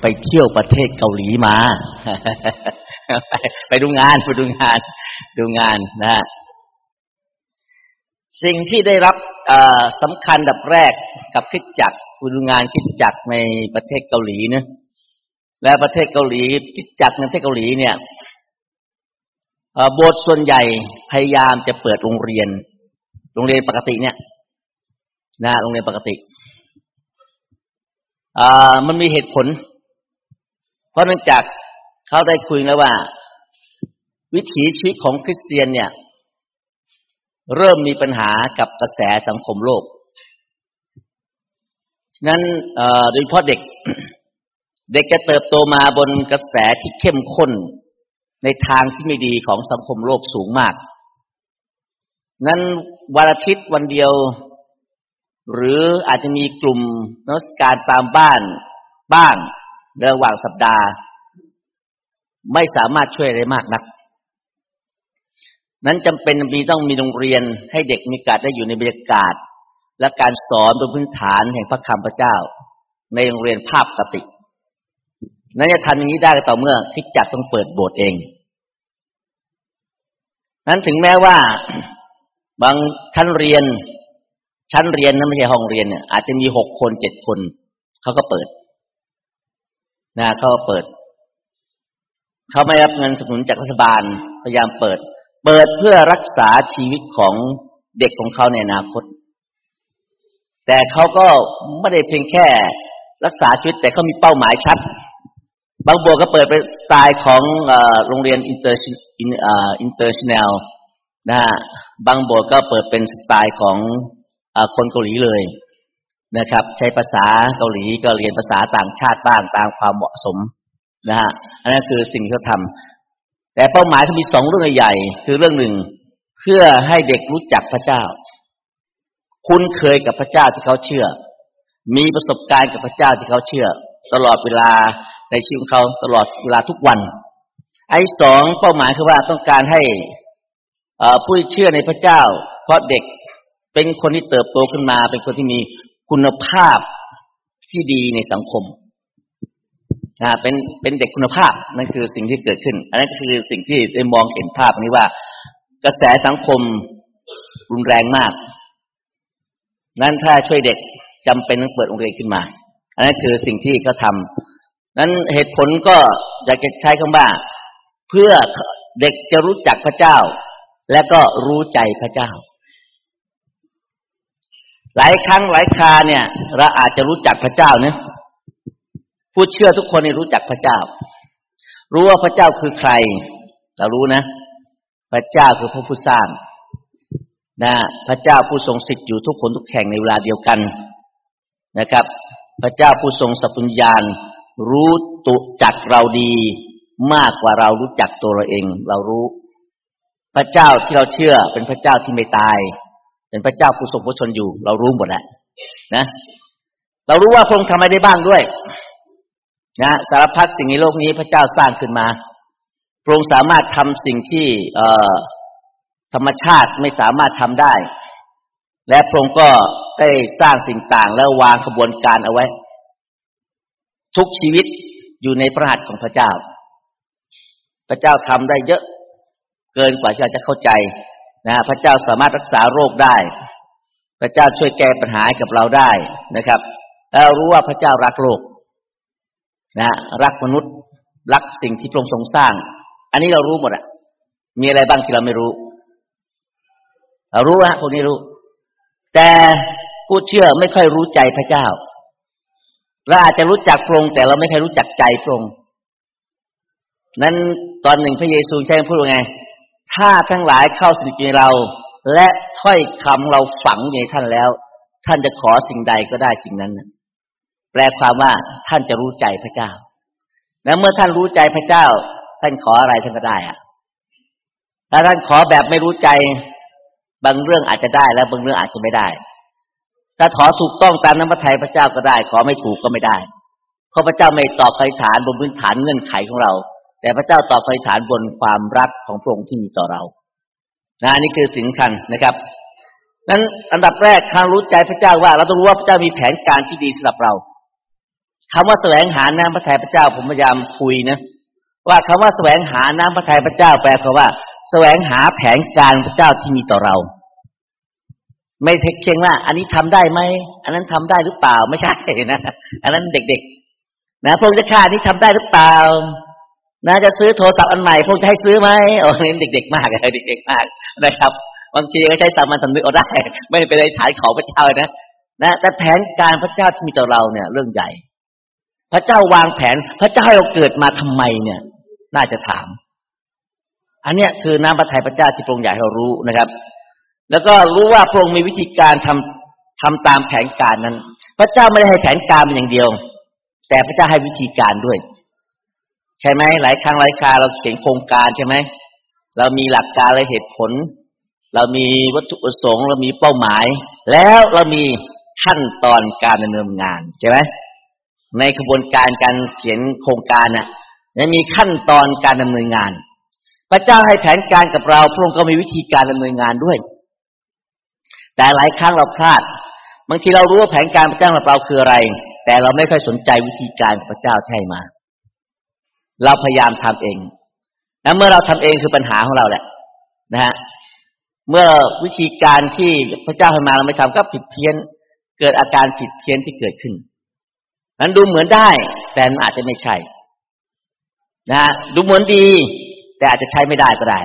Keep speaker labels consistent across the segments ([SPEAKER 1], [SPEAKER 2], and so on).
[SPEAKER 1] ไปเที่ยวประเทศเกาหลีมา ไปดูงานไปดูงาน ดูงานนะสิ่งที่ได้รับสำคัญดับแรกกับคิดจักไปดูงานคิดจักในประเทศเกาหลีเนะและประเทศเกาหลีคิดจักในประเทศเกาหลีเนี่ยโบสถ์ส่วนใหญ่พยายามจะเปิดโรงเรียน โรงเรียนปกติเนี่ยนะโรงเรียนปกติมันมีเหตุผล เพราะเนื่องจากเขาได้คุยแล้วว่า วิถีชีวิตของคริสเตียนเนี่ย เริ่มมีปัญหากับกระแสสังคมโลก ฉะนั้นโดยเฉพาะเด็ก เด็กจะเติบโตมาบนกระแสที่เข้มข้นในทางที่ไม่ดีของสังคมโลกสูงมาก นั้นวันอาทิตย์วันเดียว หรืออาจจะมีกลุ่มนักการตามบ้านบ้าง ระหว่างสัปดาห์ ไม่สามารถช่วยได้มากนัก นั้นจำเป็นมีต้องมีโรงเรียนให้เด็กมีการได้อยู่ในบรรยากาศ และการสอนบนพื้นฐานแห่งพระคำพระเจ้า ในโรงเรียนภาพกตินั้นจะทำอย่างนี้ได้ต่อเมื่อคิดจัดต้องเปิดโบสถ์เอง นั้นถึงแม้ว่าบางชั้นเรียน ชั้นเรียนนั้นไม่ใช่ห้องเรียนเนี่ยอาจจะมีหกคนเจ็ดคน เขาก็เปิด นะเขาเปิดเขาไม่รับเงินสนับสนุนจากรัฐบาลพยายามเปิด เปิดเพื่อรักษาชีวิตของเด็กของเขาในอนาคต แต่เขาก็ไม่ได้เพียงแค่รักษาชีวิต แต่เขามีเป้าหมายชัด บางบัวก็เปิดเป็นสไตล์ของโรงเรียน inter international นะบางบัวก็เปิดเป็นสไตล์ของคนเกาหลีเลย นะครับ ใช้ภาษาเกาหลีก็เรียนภาษาต่างชาติบ้างตามความเหมาะสมนะฮะอันนั้นคือสิ่งที่เขาทำแต่เป้าหมายเขามีสองเรื่องใหญ่ คือเรื่องหนึ่งเพื่อให้เด็กรู้จักพระเจ้า คุ้นเคยกับพระเจ้าที่เขาเชื่อ มีประสบการณ์กับพระเจ้าที่เขาเชื่อ ตลอดเวลาในชีวิตของเขาตลอดเวลาทุกวัน ไอ้สองเป้าหมายคือว่าต้องการให้ผู้เชื่อในพระเจ้า เพราะเด็กเป็นคนที่เติบโตขึ้นมา เป็นคนที่มี คุณภาพที่ดีในสังคมนะเป็นเป็นเด็กคุณภาพนั่นคือสิ่งที่เกิดขึ้น อันนั้นคือสิ่งที่ได้มองเห็นภาพนี้ว่า กระแสสังคมรุนแรงมาก นั้นถ้าช่วยเด็กจำเป็นต้องเปิดโรงเรียนขึ้นมา อันนั้นคือสิ่งที่เขาทานั้นเหตุผลก็อยากจะใช้คำว่า เพื่อเด็กจะรู้จักพระเจ้า และก็รู้ใจพระเจ้า หลายครั้งหลายคาเนี่ย เราอาจจะรู้จักพระเจ้าเนี่ยผู้เชื่อทุกคนนี่รู้จักพระเจ้า รู้ว่าพระเจ้าคือใคร เรารู้นะ พระเจ้าคือพระผู้สร้างนะพระเจ้าผู้ทรงสิทธิ์อยู่ทุกคนทุกแห่งในเวลาเดียวกันนะครับ พระเจ้าผู้ทรงสัพพุญญาณรู้ตุจักเราดีมากกว่าเรารู้จักตัวเราเอง เรารู้ พระเจ้าที่เราเชื่อเป็นพระเจ้าที่ไม่ตาย เป็นพระเจ้าผู้ทรงพระชนอยู่ เรารู้หมดแหละนะ เรารู้ว่าพระองค์ทำอะไรได้บ้างด้วยนะสารพัดสิ่งในโลกนี้พระเจ้าสร้างขึ้นมา พระองค์สามารถทำสิ่งที่เอธรรมชาติไม่สามารถทำได้ และพระองค์ก็ได้สร้างสิ่งต่างแล้ววางกระบวนการเอาไว้ ทุกชีวิตอยู่ในพระหัตถ์ของพระเจ้า พระเจ้าทำได้เยอะเกินกว่าที่เราจะเข้าใจ นะพระเจ้าสามารถรักษาโรคได้ พระเจ้าช่วยแก้ปัญหาให้กับเราได้นะครับแล้วรู้ว่าพระเจ้ารักโลกนะรักมนุษย์ รักสิ่งที่พระองค์ทรงสร้าง อันนี้เรารู้หมดอะมีอะไรบ้างที่เราไม่รู้เรารู้ฮะพวกนี้รู้ แต่ผู้เชื่อไม่ค่อยรู้ใจพระเจ้าเราอาจจะรู้จักพระองค์แต่เราไม่เคยรู้จักใจพระองค์นั้นตอนหนึ่งพระเยซูใช้พูดว่าไง ถ้าทั้งหลายเข้าสนิทในเรา และถ้อยคำเราฝังในท่านแล้ว ท่านจะขอสิ่งใดก็ได้สิ่งนั้นแปลความว่าท่านจะรู้ใจพระเจ้า และเมื่อท่านรู้ใจพระเจ้า ท่านขออะไรท่านก็ได้อะถ้าท่านขอแบบไม่รู้ใจ บางเรื่องอาจจะได้ แล้วบางเรื่องอาจจะไม่ได้ ถ้าขอถูกต้องตามน้ำพระทัยพระเจ้าก็ได้ ขอไม่ถูกก็ไม่ได้ เพราะพระเจ้าไม่ตอบคำฐานบนพื้นฐานเงื่อนไขของเรา แต่พระเจ้าตอบอธิฐานบนความรักของพระองค์ที่มีต่อเรา นะนี่คือสิ่งสำคัญนะครับนั้นอันดับแรกทางรู้ใจพระเจ้าว่า เราต้องรู้ว่าพระเจ้ามีแผนการที่ดีสำหรับเราคำว่าแสวงหาน้ำพระทัยพระเจ้าผมพยายามคุยนะว่าคำว่าแสวงหาน้ำพระทัยพระเจ้าแปลคือว่าแสวงหาแผนการพระเจ้าที่มีต่อเรา ไม่เพียงว่า อันนี้ทำได้ไหมอันนั้นทำได้หรือเปล่าไม่ใช่นะอันนั้นเด็กๆนะพระองค์จะฆ่านี้ทำได้หรือเปล่า นะจะซื้อโทรศัพท์อันใหม่พระองค์จะให้ซื้อไหมโอ้เด็ก ๆ มากเลยเด็ก ๆ มากนะครับบางทีก็ใช้สามัญสำนึกเอาได้ ไม่เป็นไรฐานของพระเจ้านะนะแต่แผนการพระเจ้าที่มีต่อเราเนี่ย เรื่องใหญ่ พระเจ้าวางแผน พระเจ้าให้เราเกิดมาทำไมเนี่ย น่าจะถาม อันเนี้ยคือน้ำพระทัยพระเจ้าที่พระองค์อยากให้เรารู้นะครับ แล้วก็รู้ว่าพระองค์มีวิธีการทำทำตามแผนการนั้น พระเจ้าไม่ได้ให้แผนการเป็นอย่างเดียว แต่พระเจ้าให้วิธีการด้วย ใช่ไหมหลายครั้งหลายคราเราเขียนโครงการใช่ไหมเรามีหลักการและเหตุผล เรามีวัตถุประสงค์ เรามีเป้าหมาย แล้วเรามีขั้นตอนการดำเนินงานใช่ไหมในกระบวนการการเขียนโครงการน่ะยังมีขั้นตอนการดำเนินงาน พระเจ้าให้แผนการกับเราพระองค์ก็มีวิธีการดำเนินงานด้วย แต่หลายครั้งเราพลาด บางทีเรารู้ว่าแผนการพระเจ้าของเราคืออะไร แต่เราไม่ค่อยสนใจวิธีการพระเจ้าที่ให้มา เราพยายามทำเองแล้วเมื่อเราทำเองคือปัญหาของเราแหละนะฮะเมื่อวิธีการที่พระเจ้าให้มาเราไม่ทำก็ผิดเพี้ยน เกิดอาการผิดเพี้ยนที่เกิดขึ้นนั้นดูเหมือนได้ แต่อาจจะไม่ใช่นะฮะดูเหมือนดี แต่อาจจะใช้ไม่ได้ก็ได้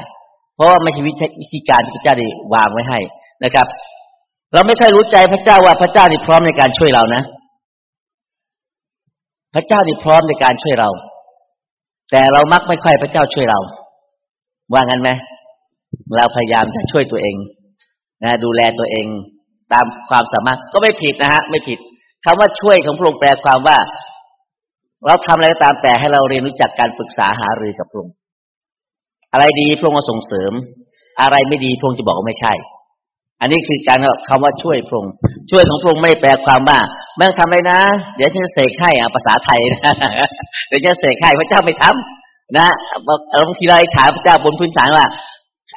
[SPEAKER 1] เพราะว่าไม่ใช่วิธีการที่พระเจ้าได้วางไว้ให้นะครับ เราไม่ค่อยรู้ใจพระเจ้าว่าพระเจ้านี่พร้อมในการช่วยเรานะ พระเจ้านี่พร้อมในการช่วยเรา แต่เรามักไม่ค่อยพระเจ้าช่วยเรา ว่างั้นไหมเราพยายามจะช่วยตัวเองนะดูแลตัวเองตามความสามารถก็ไม่ผิดนะฮะไม่ผิดคำว่าช่วยของพระองค์แปลความว่า เราทำอะไรก็ตามแต่ให้เราเรียนรู้จักการปรึกษาหารือกับพระองค์อะไรดีพระองค์ส่งเสริม อะไรไม่ดีพระองค์จะบอกว่าไม่ใช่ อันนี้คือการคำว่าช่วยพระองค์ช่วยของพระองค์ไม่แปลความว่า เมื่อทำอะไรนะ เดี๋ยวฉันจะเสกให้อะภาษาไทยนะเดี๋ยวจะเสกให้พระเจ้าไม่ทำนะบางทีเราถามพระเจ้าบนพื้นฐานว่า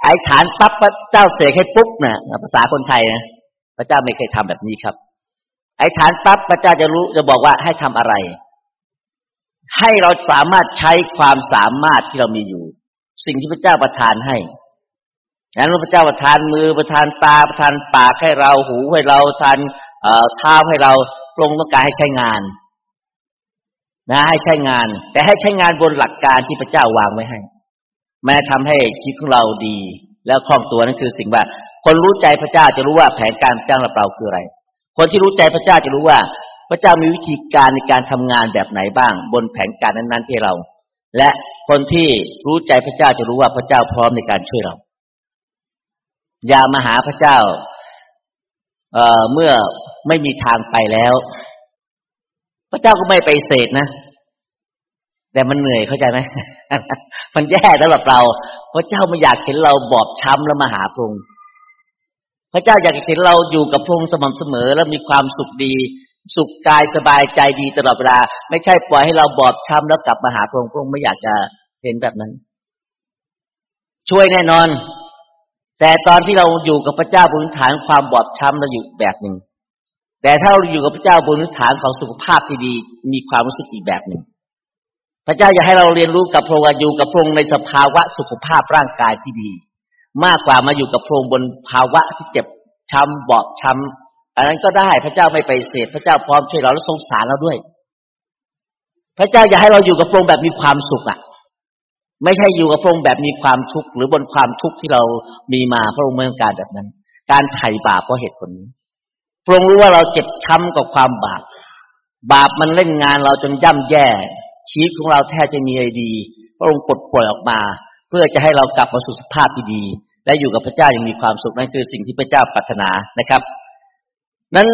[SPEAKER 1] ไอ้ฐานปั๊บพระเจ้าเสกให้ปุ๊บนะภาษาคนไทยนะพระเจ้าไม่เคยทำแบบนี้ครับ ไอ้ฐานปั๊บพระเจ้าจะรู้จะบอกว่าให้ทำอะไร ให้เราสามารถใช้ความสามารถที่เรามีอยู่ สิ่งที่พระเจ้าประทานให้ นั้นพระเจ้าประทานมือประทานตาประทานปากให้เราหูให้เราทานเท้าให้เราปรงต้องการให้ใช้งาน นะให้ใช้งาน แต่ให้ใช้งานบนหลักการที่พระเจ้าวางไว้ให้แม้ทำให้ชีวิตของเราดี แล้วคล่องตัวนั่นคือสิ่งว่า คนรู้ใจพระเจ้าจะรู้ว่าแผนการจ้างเราคืออะไร คนที่รู้ใจพระเจ้าจะรู้ว่า พระเจ้ามีวิธีการในการทำงานแบบไหนบ้าง บนแผนการนั้นๆที่เรา และคนที่รู้ใจพระเจ้าจะรู้ว่าพระเจ้าพร้อมในการช่วยเรา อย่ามาหาพระเจ้าเเมื่อไม่มีทางไปแล้ว พระเจ้าก็ไม่ไปเสดนะ แต่มันเหนื่อยเข้าใจไหมมันแย่สำหรับเรา พระเจ้าไม่อยากเห็นเราบอบช้ำแล้วมาหาพระองค์พระเจ้าอยากเห็นเราอยู่กับพระองค์สม่ำเสมอ แล้วมีความสุขดี สุขกายสบายใจดีตลอดเวลา ไม่ใช่ปล่อยให้เราบอบช้ำแล้วกลับมาหาพระองค์พระองค์ไม่อยากจะเห็นแบบนั้น ช่วยแน่นอน แต่ตอนที่เราอยู่กับพระเจ้าบนฐานความบอบช้ำเราอยู่แบบหนึ่ง แต่ถ้าเราอยู่กับพระเจ้าบนฐานของสุขภาพที่ดีมีความรู้สึกอีกแบบหนึ่ง พระเจ้าอยากให้เราเรียนรู้กับพระองค์อยู่กับพระองค์ในสภาวะสุขภาพร่างกายที่ดี มากกว่ามาอยู่กับพระองค์บนภาวะที่เจ็บช้ำบอบช้ำอันนั้นก็ได้พระเจ้าไม่ไปเสดพระเจ้าพร้อมช่วยเราและสงสารเราด้วย พระเจ้าอยากให้เราอยู่กับพระองค์แบบมีความสุขอะ ไม่ใช่อยู่กับพระองค์แบบมีความทุกข์หรือบนความทุกข์ที่เรามีมาพระองค์ไม่ต้องการแบบนั้น การไถ่บาปเพราะเหตุผลนี้พระองค์รู้ว่าเราเจ็บช้ำกับความบาป บาปมันเล่นงานเราจนย่ำแย่ชีวิตของเราแทบจะมีอะไรดี พระองค์ปลดปล่อยออกมา เพื่อจะให้เรากลับมาสู่สภาพที่ดี และอยู่กับพระเจ้าอยังมีความสุขนั่นคือสิ่งที่พระเจ้าปรารถนานะครับ นั้น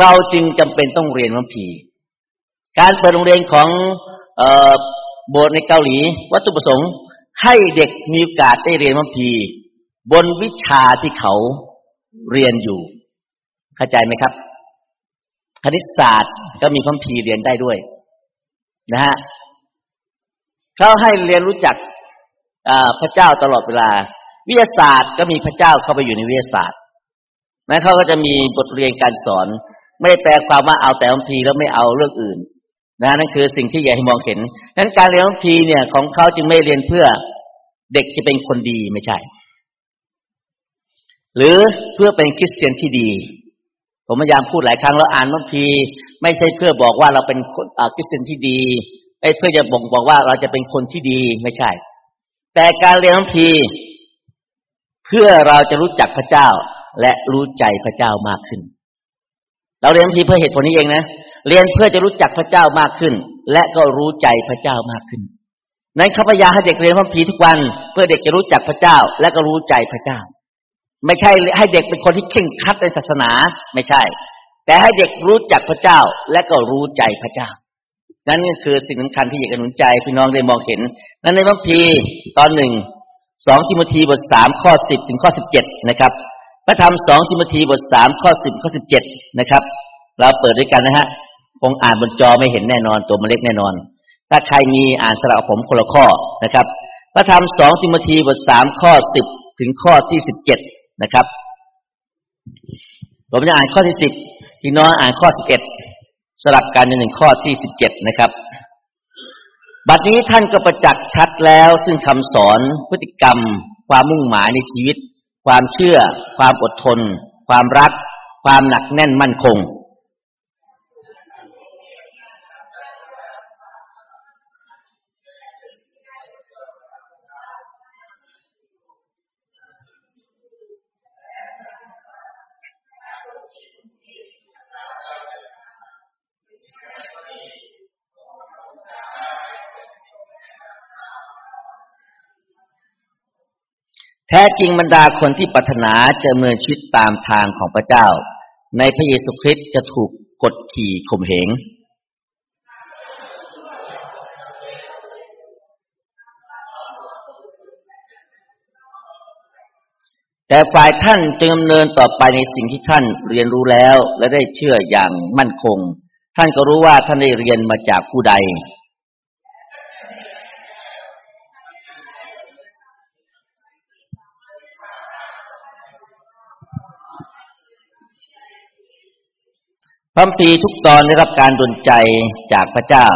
[SPEAKER 1] เราจึงจำเป็นต้องเรียนมัมพีการเปิดโรงเรียนของ โบสถ์ในเกาหลี วัตถุประสงค์ให้เด็กมีโอกาสได้เรียนมัมพีบนวิชาที่เขาเรียนอยู่ เข้าใจไหมครับ คณิตศาสตร์ก็มีพัมพีเรียนได้ด้วย นะฮะเขาให้เรียนรู้จักพระเจ้าตลอดเวลา วิทยาศาสตร์ก็มีพระเจ้าเข้าไปอยู่ในวิทยาศาสตร์นั้นเขาก็จะมีบทเรียนการสอน ไม่แปลความว่าเอาแต่คัมภีร์แล้วไม่เอาเรื่องอื่น นะนั่นคือสิ่งที่อยากให้มองเห็นนั้นการเรียนพีเนี่ยของเขาจึงไม่เรียนเพื่อเด็กจะเป็นคนดีไม่ใช่ หรือเพื่อเป็นคริสเตียนที่ดี ผมพยายามพูดหลายครั้งแล้วอ่านพระพีไม่ใช่เพื่อบอกว่าเราเป็นคนคริสเตียนที่ดีไอ้เพื่อจะบอกบอกว่าเราจะเป็นคนที่ดีไม่ใช่ แต่การเรียนพระพีเพื่อเราจะรู้จักพระเจ้าและรู้ใจพระเจ้ามากขึ้น เราเรียนพระพีเพื่อเหตุผลนี้เองนะ เรียนเพื่อจะรู้จักพระเจ้ามากขึ้น และก็รู้ใจพระเจ้ามากขึ้น นั้นข้าพเจ้าให้เด็กเรียนพระพีทุกวัน เพื่อเด็กจะรู้จักพระเจ้า และก็รู้ใจพระเจ้า ไม่ใช่ให้เด็กเป็นคนที่เข่งคัดในศาสนาไม่ใช่ แต่ให้เด็กรู้จักพระเจ้าและก็รู้ใจพระเจ้า นั่นก็คือสิ่งสำคัญที่อยากจะหนุนใจพี่น้องได้มองเห็น นั้นในพระพีตอนหนึ่งสองทิโมธีบทสามข้อสิบถึงข้อสิบเจ็ดนะครับ พระธรรมสองทิโมธีบทสามข้อสิบข้อสิบเจ็ดนะครับ เราเปิดด้วยกันนะฮะ คงอ่านบนจอไม่เห็นแน่นอนตัวมันเล็กแน่นอน ถ้าใครมีอ่านสระผมคนละข้อนะครับ พระธรรมสองทิโมธีบทสามข้อสิบถึงข้อที่สิบเจ็ดนะครับ ผมจะอ่านข้อที่สิบพี่น้องอ่านข้อสิบเอ็ดสลับกันในหนึ่งข้อที่สิบเจ็ดนะครับบัดนี้ท่านก็ประจักษ์ชัดแล้วซึ่งคำสอนพฤติกรรม ความมุ่งหมายในชีวิต ความเชื่อ ความอดทน ความรัก ความหนักแน่นมั่นคง แท้จริงบรรดาคนที่ปรารถนาจะเมือชีวิตตามทางของพระเจ้า ในพระเยซูคริสต์จะถูกกดขี่ข่มเหงแต่ฝ่ายท่านจึงดำเนินต่อไปในสิ่งที่ท่านเรียนรู้แล้วและได้เชื่ออย่างมั่นคง ท่านก็รู้ว่าท่านได้เรียนมาจากผู้ใด พระพีทุกตอนได้รับการดลใจจากพระเจ้า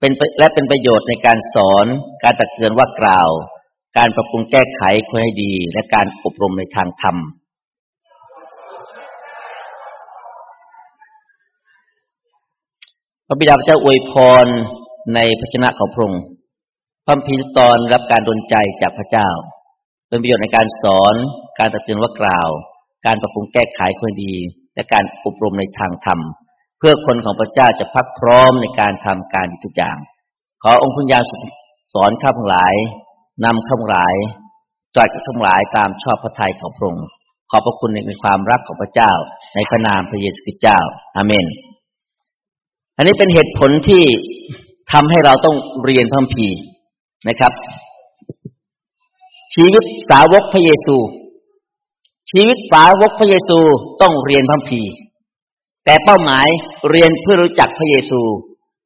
[SPEAKER 1] เป็นและเป็นประโยชน์ในการสอน การตักเตือนว่ากล่าว การปรับปรุงแก้ไขเพื่อให้ดี และการอบรมในทางธรรม พระบิดาพระเจ้าอวยพรในพระชนะของพระองค์พระพีทุกตอนรับการดลใจจากพระเจ้า เป็นประโยชน์ในการสอน การตักเตือนว่ากล่าว การปรับปรุงแก้ไขเพื่อดี และการอบรมในทางธรรม เพื่อคนของพระเจ้าจะพักพร้อมในการทำการทุกอย่าง ขอองค์พุญญาสอนข้าพงหลายนำข้าพงหลายตรัสข้าพงหลายตามชอบพระทัยของพระองค์ขอบพระคุณในความรักของพระเจ้า ในพระนามพระเยซูคริสต์เจ้าอาเมน อันนี้เป็นเหตุผลที่ทำให้เราต้องเรียนพระคัมภีร์นะครับ ชีวิตสาวกพระเยซู ชีวิตสาวกพระเยซูต้องเรียนพระพีแต่เป้าหมายเรียนเพื่อรู้จักพระเยซู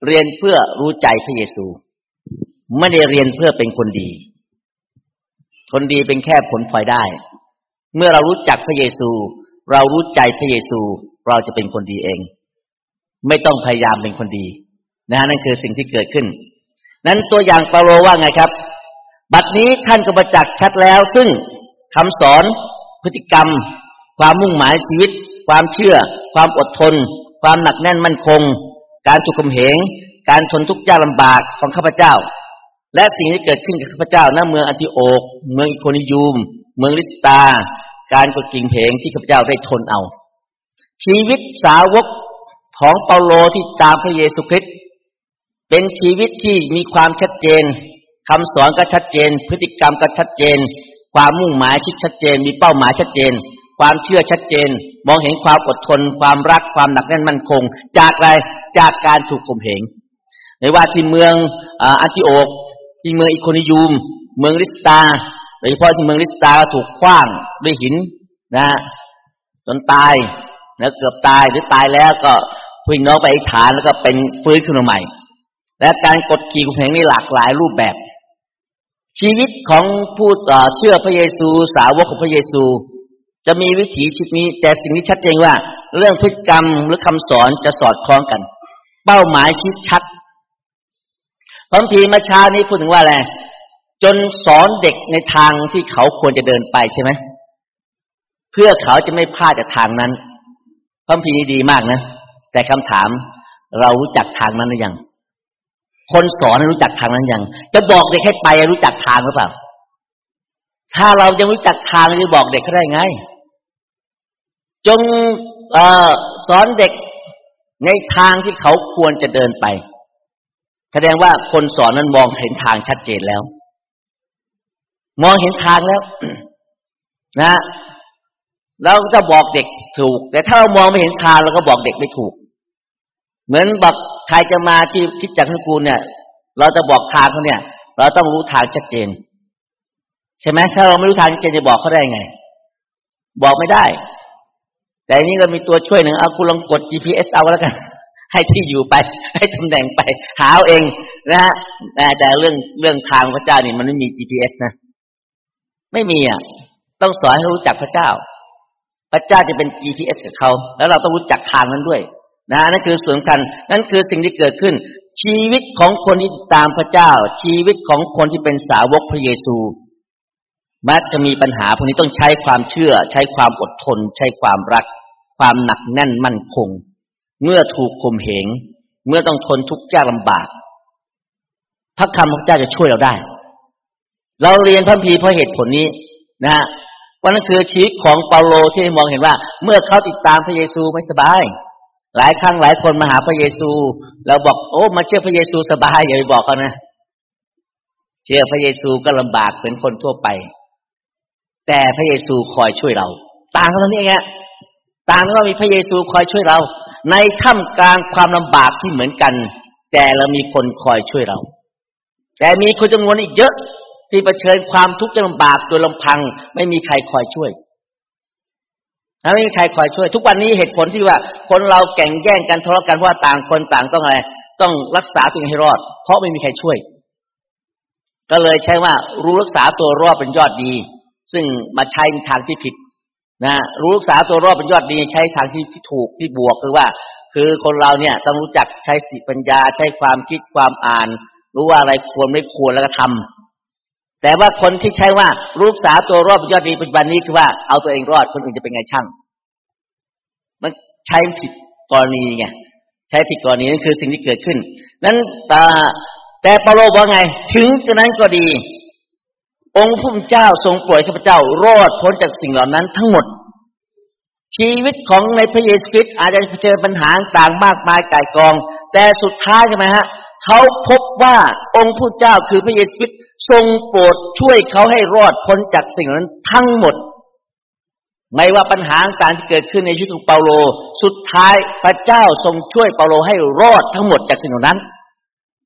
[SPEAKER 1] เรียนเพื่อรู้ใจพระเยซู ไม่ได้เรียนเพื่อเป็นคนดี คนดีเป็นแค่ผลพลอยได้ เมื่อเรารู้จักพระเยซู เรารู้ใจพระเยซูเราจะเป็นคนดีเอง ไม่ต้องพยายามเป็นคนดีนะฮะนั่นคือสิ่งที่เกิดขึ้น นั้นตัวอย่างเปาโลว่าไงครับ บัดนี้ท่านก็ประจักษ์ชัดแล้ว ซึ่งคำสอน พฤติกรรม ความมุ่งหมายชีวิต ความเชื่อ ความอดทน ความหนักแน่นมั่นคง การถูกข่มเหงการทนทุกข์ยากลำบากของข้าพเจ้า และสิ่งที่เกิดขึ้นกับข้าพเจ้าณเมืองอัติโอก เมืองอิโคนิยูม เมืองลิสตา การกดกิ่งเพงที่ข้าพเจ้าได้ทนเอา ชีวิตสาวกของเปาโลที่ตามพระเยซูคริสต์เป็นชีวิตที่มีความชัดเจนคำสอนก็ชัดเจน พฤติกรรมก็ชัดเจน ความมุ่งหมายชิดชัดเจน มีเป้าหมายชัดเจน ความเชื่อชัดเจน มองเห็นความอดทน ความรักความหนักแน่นมั่นคง จากอะไรจากการถูกข่มเหงในว่าที่เมืองอัติโอกที่เมืองอิโคนิยูม เมืองลิสตาโดยเฉพาะที่เมืองลิสตาถูกคว้างด้วยหินนะจนตายแล้วเกือบตายหรือตายแล้วก็พึ่งน้องไปฐานแล้วก็เป็นฟื้นขึ้นมาใหม่ และการกดขี่ข่มเหงในหลากหลายรูปแบบ ชีวิตของผู้เชื่อพระเยซูสาวกของพระเยซู จะมีวิถีชีวิตนี้แต่สิ่งนี้ชัดเจนว่า เรื่องพฤติกรรมหรือคำสอนจะสอดคล้องกัน เป้าหมายคิดชัดพระพีมาชานี้พูดถึงว่าอะไรจนสอนเด็กในทางที่เขาควรจะเดินไปใช่ไหมเพื่อเขาจะไม่พลาดจากทางนั้นพระพีนี้ดีมากนะแต่คำถามเรารู้จักทางนั้นหรือยัง คนสอนรู้จักทางนั้นยัง จะบอกเด็กให้ไปรู้จักทางหรือเปล่า ถ้าเรายังรู้จักทางจะบอกเด็กเขาได้ไง จงอสอนเด็กในทางที่เขาควรจะเดินไป แสดงว่าคนสอนนั้นมองเห็นทางชัดเจนแล้ว มองเห็นทางแล้ว นะเราจะบอกเด็กถูก แต่ถ้าเรามองไม่เห็นทางเราก็บอกเด็กไม่ถูก เหมือนบอกใครจะมาที่คิดจักรกูลเนี่ย เราจะบอกทางเขาเนี่ย เราต้องรู้ทางชัดเจน ใช่ไหมถ้าเราไม่รู้ทางชัดเจนจะบอกเขาได้ไง บอกไม่ได้ แต่นี้เรามีตัวช่วยหนึ่งเอาคุณลองกด GPS เอาแล้วกัน ให้ที่อยู่ไป ให้ตำแหน่งไป หาเอาเองนะฮะแต่เรื่องเรื่องทางพระเจ้านี่มันไม่มี GPS นะ ไม่มีอะต้องสอนให้รู้จักพระเจ้า พระเจ้าจะเป็น GPS กับเขา แล้วเราต้องรู้จักทางนั้นด้วย นะนั่นคือส่วนสำคัญนั่นคือสิ่งที่เกิดขึ้น ชีวิตของคนที่ตามพระเจ้า ชีวิตของคนที่เป็นสาวกพระเยซู มักจะมีปัญหาพวกนี้ต้องใช้ความเชื่อ ใช้ความอดทน ใช้ความรัก ความหนักแน่นมั่นคง เมื่อถูกข่มเหงเมื่อต้องทนทุกข์ยากลำบาก พระคำพระเจ้าจะช่วยเราได้ เราเรียนพระพีเพราะเหตุผลนี้นะฮะว่านั่นคือชีวิตของเปาโลที่มองเห็นว่า เมื่อเขาติดตามพระเยซูไม่สบาย หลายครั้งหลายคนมาหาพระเยซู เราบอกโอ้มาเชื่อพระเยซูสบายอย่าไปบอกเขานะเชื่อพระเยซูก็ลำบากเหมือนคนทั่วไป แต่พระเยซูคอยช่วยเรา ต่างกันตรงนี้ไงต่างกันว่ามีพระเยซูคอยช่วยเรา ในท่ามกลางความลำบากที่เหมือนกัน แต่เรามีคนคอยช่วยเรา แต่มีคนจำนวนอีกเยอะที่เผชิญความทุกข์ลำบากโดยลำพัง ไม่มีใครคอยช่วย แล้วไม่มีใครคอยช่วย ทุกวันนี้เหตุผลที่ว่า คนเราแข่งแย่งกันทะเลาะกันเพราะว่าต่างคนต่างต้องอะไร ต้องรักษาตัวเองให้รอด เพราะไม่มีใครช่วย ก็เลยใช้ว่า รู้รักษาตัวรอดเป็นยอดดี ซึ่งมาใช้ทางที่ผิดนะรู้รักษาตัวรอดเป็นยอดดีใช้ทางที่ถูกที่บวกคือว่า คือคนเราเนี่ยต้องรู้จักใช้สติปัญญาใช้ความคิดความอ่าน รู้ว่าอะไรควรไม่ควรแล้วก็ทำ แต่ว่าคนที่ใช้ว่ารักษาตัวรอดเป็นยอดดีปัจจุบันนี้คือว่าเอาตัวเองรอดคนอื่นจะเป็นไงช่าง มันใช้ผิดกรณีไงใช้ผิดกรณีนั่นคือสิ่งที่เกิดขึ้น นั้นแต่เปาโลบอกไง ถึงจะนั้นก็ดี องค์ผู้เจ้าทรงปล่อยข้าพเจ้ารอดพ้นจากสิ่งเหล่านั้นทั้งหมด ชีวิตของในพระเยซูคริสต์อาจจะเจอปัญหาต่างมากมายกายกอง แต่สุดท้ายใช่ไหมฮะเขาพบว่าองค์ผู้เจ้าคือพระเยซูคริสต์ ทรงโปรดช่วยเขาให้รอดพ้นจากสิ่งนั้นทั้งหมด ไม่ว่าปัญหาการที่เกิดขึ้นในชีวิตของเปาโล สุดท้ายพระเจ้าทรงช่วยเปาโลให้รอดทั้งหมดจากสิ่งเหล่านั้น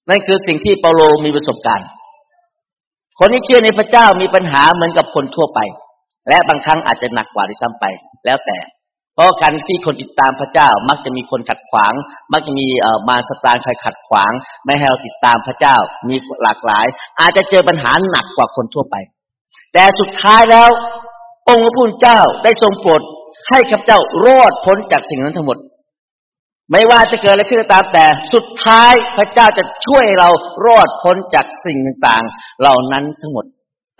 [SPEAKER 1] นั่นคือสิ่งที่เปาโลมีประสบการณ์ คนที่เชื่อในพระเจ้ามีปัญหาเหมือนกับคนทั่วไป และบางครั้งอาจจะหนักกว่าที่ซ้ำไป แล้วแต่ เพราะการที่คนติดตามพระเจ้า มักจะมีคนขัดขวาง มักจะมีมาสตางครขัดขวาง ไม่ให้เราติดตามพระเจ้า มีหลากหลาย อาจจะเจอปัญหาหนักกว่าคนทั่วไป แต่สุดท้ายแล้ว องค์พระผู้เจ้าได้ทรงโปรดให้ข้าพเจ้ารอดพ้นจากสิ่งนั้นทั้งหมด ไม่ว่าจะเกิดอะไรขึ้นก็ตามแต่สุดท้ายพระเจ้าจะช่วยเรารอดพ้นจากสิ่งต่างๆ เหล่านั้นทั้งหมด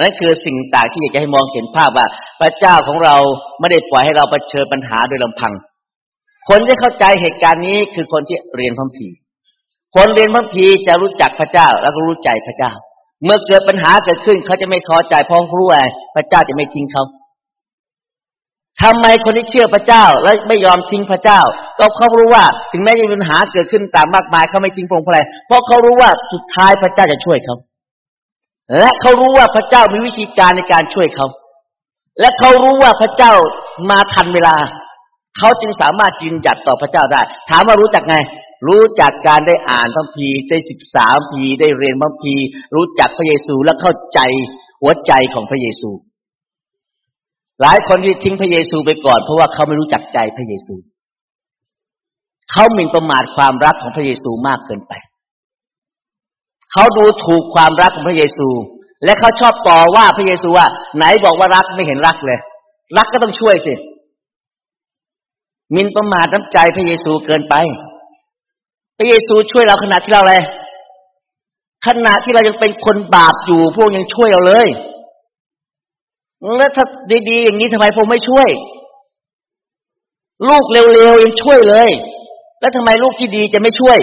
[SPEAKER 1] นั่นคือสิ่งต่างที่อยากจะให้มองเห็นภาพว่า พระเจ้าของเราไม่ได้ปล่อยให้เราเผชิญปัญหาโดยลำพัง คนที่เข้าใจเหตุการณ์นี้คือคนที่เรียนพระพีคนเรียนพระพีจะรู้จักพระเจ้าแล้วก็รู้ใจพระเจ้า เมื่อเกิดปัญหาเกิดขึ้นเขาจะไม่ท้อใจเพราะรู้ว่าพระเจ้าจะไม่ทิ้งเขาทำไมคนที่เชื่อพระเจ้าและไม่ยอมทิ้งพระเจ้า ก็เขารู้ว่า ถึงแม้จะมีปัญหาเกิดขึ้นตามมากมายเขาไม่ทิ้งพระองค์เพราะอะไรเพราะเขารู้ว่าสุดท้ายพระเจ้าจะช่วยเขา และเขารู้ว่าพระเจ้ามีวิธีการในการช่วยเขา และเขารู้ว่าพระเจ้ามาทันเวลา เขาจึงสามารถยืนหยัดต่อพระเจ้าได้ ถามว่ารู้จักไง รู้จักการได้อ่านพระพีได้ศึกษาพระพีได้เรียนพระพีรู้จักพระเยซูและเข้าใจหัวใจของพระเยซู หลายคนที่ทิ้งพระเยซูไปก่อน เพราะว่าเขาไม่รู้จักใจพระเยซู เขาหมิ่นประมาทความรักของพระเยซูมากเกินไป เขาดูถูกความรักของพระเยซู และเขาชอบต่อว่าพระเยซูว่าไหนบอกว่ารักไม่เห็นรักเลย รักก็ต้องช่วยสิมินประมาทน้ำใจพระเยซูเกินไป พระเยซูช่วยเราขณะที่เราอะไรขณะที่เรายังเป็นคนบาปอยู่ พวกยังช่วยเราเลยแล้วถ้าดีๆอย่างนี้ทำไมพงไม่ช่วย ลูกเร็วๆยังช่วยเลย แล้วทำไมลูกที่ดีจะไม่ช่วย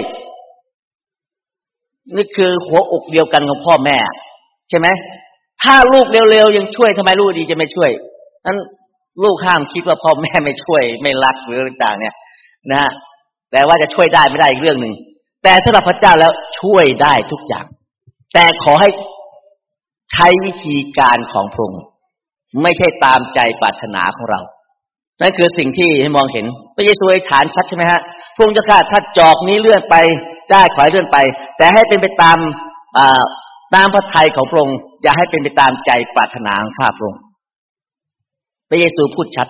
[SPEAKER 1] นี่คือหัวอกเดียวกันของพ่อแม่ ใช่ไหมถ้าลูกเร็วๆยังช่วยทำไมลูกดีจะไม่ช่วยนั้นลูกห้ามคิดว่าพ่อแม่ไม่ช่วย ไม่รักหรือต่างๆ เนี่ยนะฮะแต่ว่าจะช่วยได้ไม่ได้อีกเรื่องหนึ่งแต่สำหรับพระเจ้าแล้วช่วยได้ทุกอย่าง แต่ขอให้ใช้วิธีการของพระองค์ไม่ใช่ตามใจปรารถนาของเรา นั่นคือสิ่งที่ให้มองเห็นพระเยซูฐานชัดใช่ไหมฮะพระองค์จะฆ่าถ้าจอกนี้เลื่อนไป ได้ขอให้เลื่อนไป แต่ให้เป็นไปตามตามพระทัยของพระองค์อย่าให้เป็นไปตามใจปรารถนาของข้าพระองค์พระเยซูพูดชัด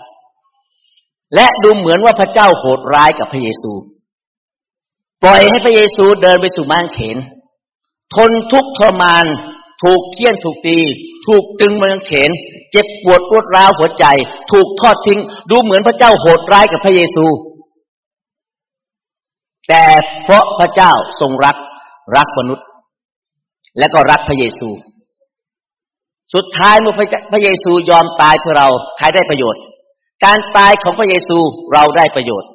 [SPEAKER 1] และดูเหมือนว่าพระเจ้าโหดร้ายกับพระเยซู ปล่อยให้พระเยซูเดินไปสู่ม่านเขน ทนทุกข์ทรมาน ถูกเคี่ยนถูกตี ถูกตึงมือเขน เจ็บปวดรวดร้าวหัวใจ ถูกทอดทิ้ง ดูเหมือนพระเจ้าโหดร้ายกับพระเยซู แต่เพราะพระเจ้าทรงรักรักมนุษย์ และก็รักพระเยซู สุดท้ายเมื่อพระเยซูยอมตายเพื่อเราใครได้ประโยชน์ การตายของพระเยซูเราได้ประโยชน์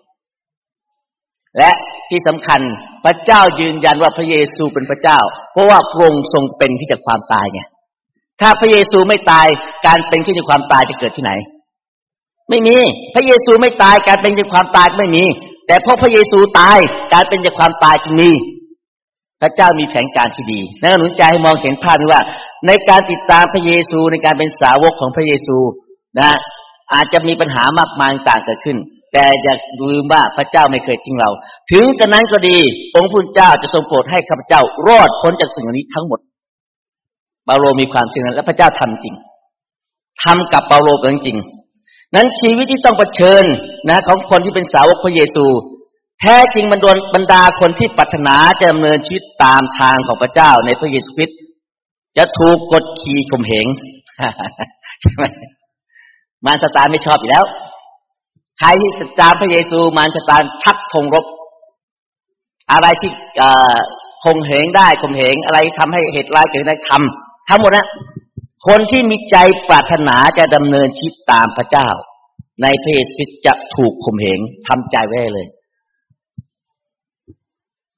[SPEAKER 1] และที่สำคัญพระเจ้ายืนยันว่าพระเยซูเป็นพระเจ้า เพราะว่าพระองค์ทรงเป็นที่จากความตายไงถ้าพระเยซูไม่ตายการเป็นที่จากความตายจะเกิดที่ไหน ไม่มี พระเยซูไม่ตายการเป็นจากความตายไม่มี แต่เพราะพระเยซูตายการเป็นจากความตายจึงมีพระเจ้ามีแผนการที่ดีนั่นหนุนใจให้มองเห็นภาพว่า ในการติดตามพระเยซูในการเป็นสาวกของพระเยซูนะอาจจะมีปัญหามากมายต่างเกิดขึ้น แต่อย่าลืมว่าพระเจ้าไม่เคยทิ้งเรา ถึงกระนั้นก็ดีองค์พระเจ้าจะทรงโปรดให้ข้าพเจ้ารอดพ้นจากสิ่งเหล่านี้ทั้งหมดเปาโลมีความเชื่อนั้นและพระเจ้าทำจริงทำกับเปาโลเป็นจริง นั้นชีวิตที่ต้องเผชิญนะ ของคนที่เป็นสาวกพระเยซู แท้จริงมันโดนบรรดาคนที่ปรารถนาจะดำเนินชีวิตตามทางของพระเจ้าในพระเยซูคริสต์จะถูกกดขี่ข่มเหงใช่ไหมมารสตาร์ไม่ชอบอยู่แล้ว ใครที่ตามพระเยซูมารสตาร์ชักธงรบ อะไรที่ข่มเหงได้ข่มเหงอะไรทำให้เหตุร้ายเกิดได้ทำทั้งหมดนะ คนที่มีใจปรารถนาจะดำเนินชีวิตตามพระเจ้า ในเยซูคริจะถูกข่มเหงทำใจไว้เลย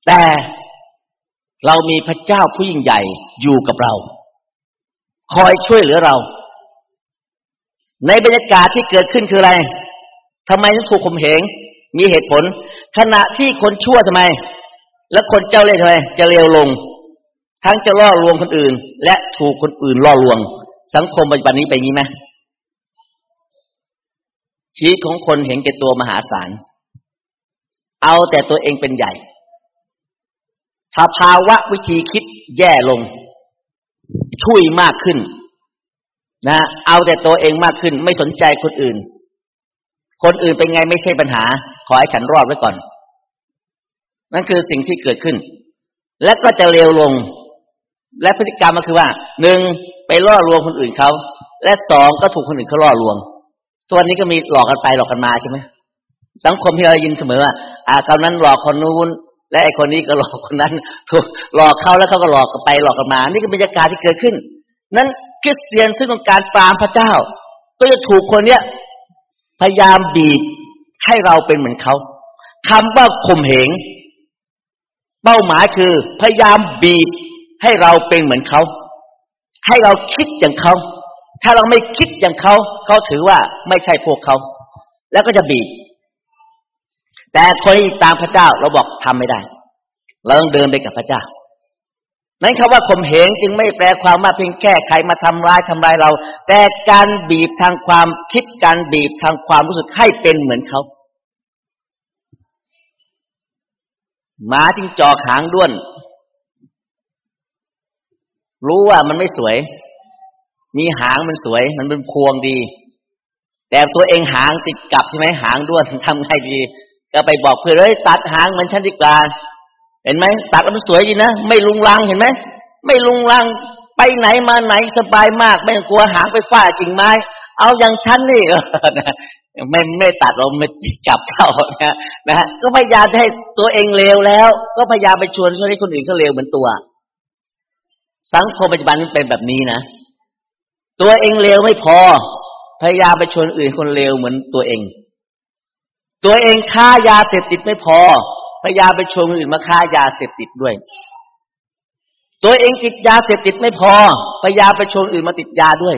[SPEAKER 1] แต่เรามีพระเจ้าผู้ยิ่งใหญ่อยู่กับเรา คอยช่วยเหลือเรา ในบรรยากาศที่เกิดขึ้นคืออะไรทำไมถึงถูกข่มเหงมีเหตุผล ขณะที่คนชั่วทำไม และคนเจ้าเล่ห์ทำไมจะเลวลง ทั้งจะล่อลวงคนอื่น และถูกคนอื่นล่อลวง สังคมปัจจุบันนี้เป็นงี้ไหมชีวิตของคนเห็นแก่ตัวมหาศาล เอาแต่ตัวเองเป็นใหญ่สภาวะวิธีคิดแย่ลง ช่วยมากขึ้น นะ เอาแต่ตัวเองมากขึ้น ไม่สนใจคนอื่น คนอื่นเป็นไงไม่ใช่ปัญหา ขอให้ฉันรอดไว้ก่อน นั่นคือสิ่งที่เกิดขึ้น และก็จะเร็วลง และพฤติกรรมก็คือว่าหนึ่งไปล่อลวงคนอื่นเขาและสองก็ถูกคนอื่นเขาล่อลวงตัวนี้ก็มีหลอกกันไปหลอกกันมาใช่ไหมสังคมที่เรายินเสมอว่าอ่าคำนั้นหลอกคนนู้นและไอคนนี้ก็หลอกคนนั้นถูกหลอกเขาแล้วเขาก็หลอกกันไปหลอกกันมา นี่ก็บรรยากาศที่เกิดขึ้น นั้นคริสเตียนซึ่งต้องการปรามพระเจ้า ก็จะถูกคนเนี้ยพยายามบีบให้เราเป็นเหมือนเขาคำว่าข่มเหง เป้าหมายคือ พยายามบีบ ให้เราเป็นเหมือนเขา ให้เราคิดอย่างเขา ถ้าเราไม่คิดอย่างเขา เขาถือว่าไม่ใช่พวกเขา แล้วก็จะบีบ แต่คนที่ตามพระเจ้าเราบอกทำไม่ได้ เราต้องเดินไปกับพระเจ้า นั้นคำว่าข่มเหงจึงไม่แปลความว่าเพียงแค่ใครมาทำร้ายทำลายเรา แต่การบีบทางความคิดการบีบทางความรู้สึกให้เป็นเหมือนเขาหมาจึงจอกหางด้วน รู้ว่ามันไม่สวย มีหางมันสวย มันเป็นพวงดี แต่ตัวเองหางติดกับใช่ไหมหางด้วนทำไงดี ก็ไปบอกเพื่อนเลยตัดหางมันฉันดีกว่าเห็นไหมตัดแล้วมันสวยดีนะไม่ลุงลังเห็นไหมไม่ลุงลังไปไหนมาไหนสบายมาก ไม่กลัวหางไปฟาดกิ่งไม้ เอาอย่างฉันนี่ไม่ไม่ตัดเราไม่จับเข้านะนะฮะก็พยายามให้ตัวเองเลวแล้ว ก็พยายามไปชวนให้คนอื่นเขาเลวเหมือนตัว สังคมปัจจุบันเป็นแบบนี้นะ ตัวเองเลวไม่พอ พยายามไปชนอื่นคนเลวเหมือนตัวเอง ตัวเองค้ายาเสพติดไม่พอ พยายามไปชนอื่นมาค้ายาเสพติดด้วย ตัวเองติดยาเสพติดไม่พอ พยายามไปชนอื่นมาติดยาด้วย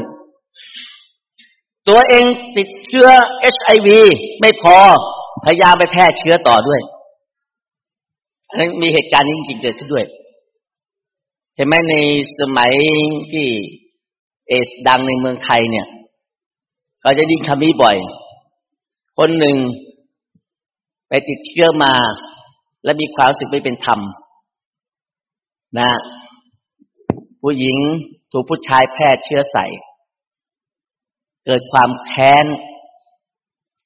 [SPEAKER 1] ตัวเองติดเชื้อเอชไอวีไม่พอ พยายามไปแพร่เชื้อต่อด้วยนั้นมีเหตุการณ์นี้จริงๆเกิดขึ้นด้วย ใช่ไหมในสมัยที่เอสดังในเมืองไทยเนี่ยก็จะดิ้นคำนี้บ่อย คนหนึ่งไปติดเชื้อมา และมีความสึกไม่เป็นธรรม นะ ผู้หญิงถูกผู้ชายแพร่เชื้อใส่ เกิดความแค้น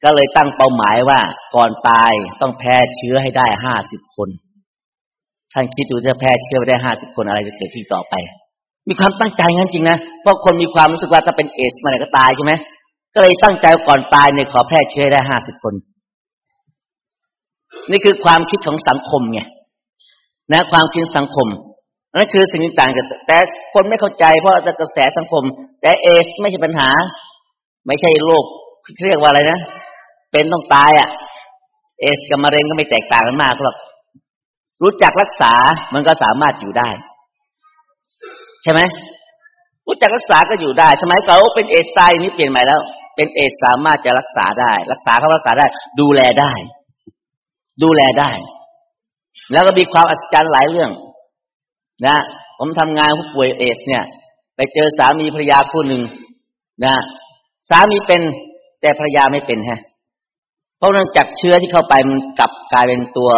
[SPEAKER 1] ก็เลยตั้งเป้าหมายว่าก่อนตายต้องแพร่เชื้อให้ได้ห้าสิบคน ท่านคิดดูจะแพร่เชื้อไปได้ห้าสิบคนอะไรจะเกิดขึ้นต่อไป มีความตั้งใจงั้นจริงนะเพราะคนมีความรู้สึกว่าถ้าเป็นเอสมาไหนก็ตายใช่ไหมก็เลยตั้งใจก่อนตายเนี่ยขอแพร่เชื้อได้ห้าสิบคน นี่คือความคิดของสังคมไงนะความคิดสังคมนั่นคือสิ่งต่างๆแต่คนไม่เข้าใจเพราะกระแสสังคม แต่เอสไม่ใช่ปัญหา ไม่ใช่โรคเรียกว่าอะไรนะ เป็นต้องตายอะ่ะ เอสกับมะเร็งก็ไม่แตกต่างกันมากหรอก รู้จักรักษามันก็สามารถอยู่ได้ ใช่ไหมรู้จักรักษาก็อยู่ได้สมัยเก่าเป็นเอสตายนี้เปลี่ยนใหม่แล้ว เป็นเอสสามารถจะรักษาได้ รักษาเขารักษาได้ ดูแลได้ ดูแลได้ แล้วก็มีความอัศจรรย์หลายเรื่อง นะ ผมทำงานผู้ป่วยเอส เนี่ย ไปเจอสามีภรรยาคู่หนึ่งนะสามีเป็นแต่ภรรยาไม่เป็นฮะเพราะเนื่องจากเชื้อที่เข้าไปมันกลับกลายเป็นตัว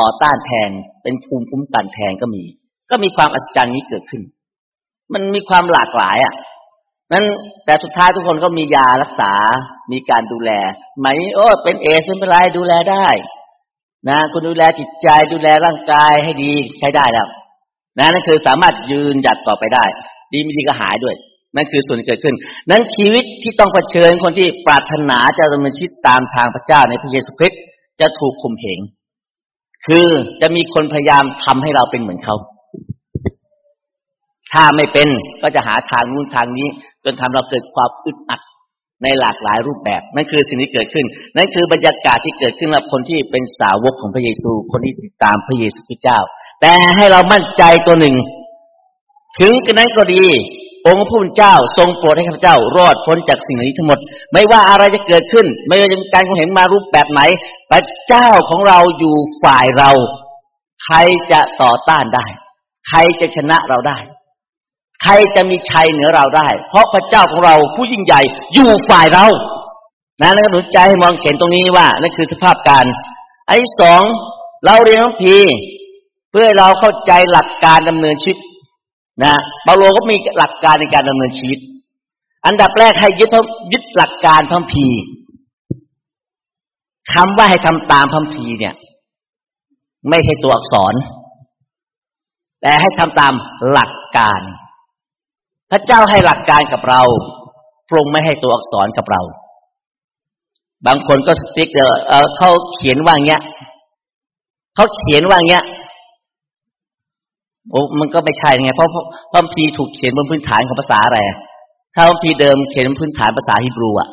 [SPEAKER 1] ต่อต้านแทน เป็นภูมิคุ้มกันแทนก็มี ก็มีความอัศจรรย์นี้เกิดขึ้น มันมีความหลากหลายอะนั้นแต่สุดท้ายทุกคนก็มียารักษา มีการดูแล สมัยนี้โอ้เป็นเอสไม่เป็นไรดูแลได้ นะคุณดูแลจิตใจดูแลร่างกายให้ดีใช้ได้แล้วนะนั่นคือสามารถยืนหยัดต่อไปได้ ดีไม่ดีก็หายด้วย นั่นคือส่วนเกิดขึ้น นั้นชีวิตที่ต้องเผชิญคนที่ปรารถนาจะดำเนินชีวิตตามทางพระเจ้าในพระเยซูคริสต์จะถูกข่มเหง คือจะมีคนพยายามทำให้เราเป็นเหมือนเขา ถ้าไม่เป็นก็จะหาทางนู้นทางนี้ จนทำเราเกิดความอึดอัดในหลากหลายรูปแบบ นั่นคือสิ่งที่เกิดขึ้น นั่นคือบรรยากาศที่เกิดขึ้นกับคนที่เป็นสาวกของพระเยซู คนที่ติดตามพระเยซูคริสต์เจ้า แต่ให้เรามั่นใจตัวหนึ่ง ถึงกระนั้นก็ดี องค์พระผู้เป็นเจ้าทรงโปรดให้ข้าพเจ้ารอดพ้นจากสิ่งนี้ทั้งหมด ไม่ว่าอะไรจะเกิดขึ้น ไม่ว่าจะมีการเห็นมารูปแบบไหน พระเจ้าของเราอยู่ฝ่ายเรา ใครจะต่อต้านได้ ใครจะชนะเราได้ ใครจะมีชัยเหนือเราได้ เพราะพระเจ้าของเราผู้ยิ่งใหญ่อยู่ฝ่ายเรานะนั่นก็หนุนใจให้มองเห็นตรงนี้ว่านั่นคือสภาพการไอ้สองเราเรียนทั้งพีเพื่อเราเข้าใจหลักการดำเนินชีวิต นะเปาโลก็มีหลักการในการดำเนินชีวิต อันดับแรกให้ยึดยึดหลักการพัมพีคำว่าให้ทำตามพัมพีเนี่ย ไม่ใช่ตัวอักษร แต่ให้ทำตามหลักการ พระเจ้าให้หลักการกับเราพระองไม่ให้ตัวอักษรกับเรา บางคนก็สติ๊กเออเขาเขียนว่าเงี้ยเขาเขียนว่าเงี้ย โอ้มันก็ไม่ใช่ไง เพราะพระพีถูกเขียนบนพื้นฐานของภาษาอะไร ถ้าพระพีเดิมเขียนบนพื้นฐานภาษาฮิบรูอะ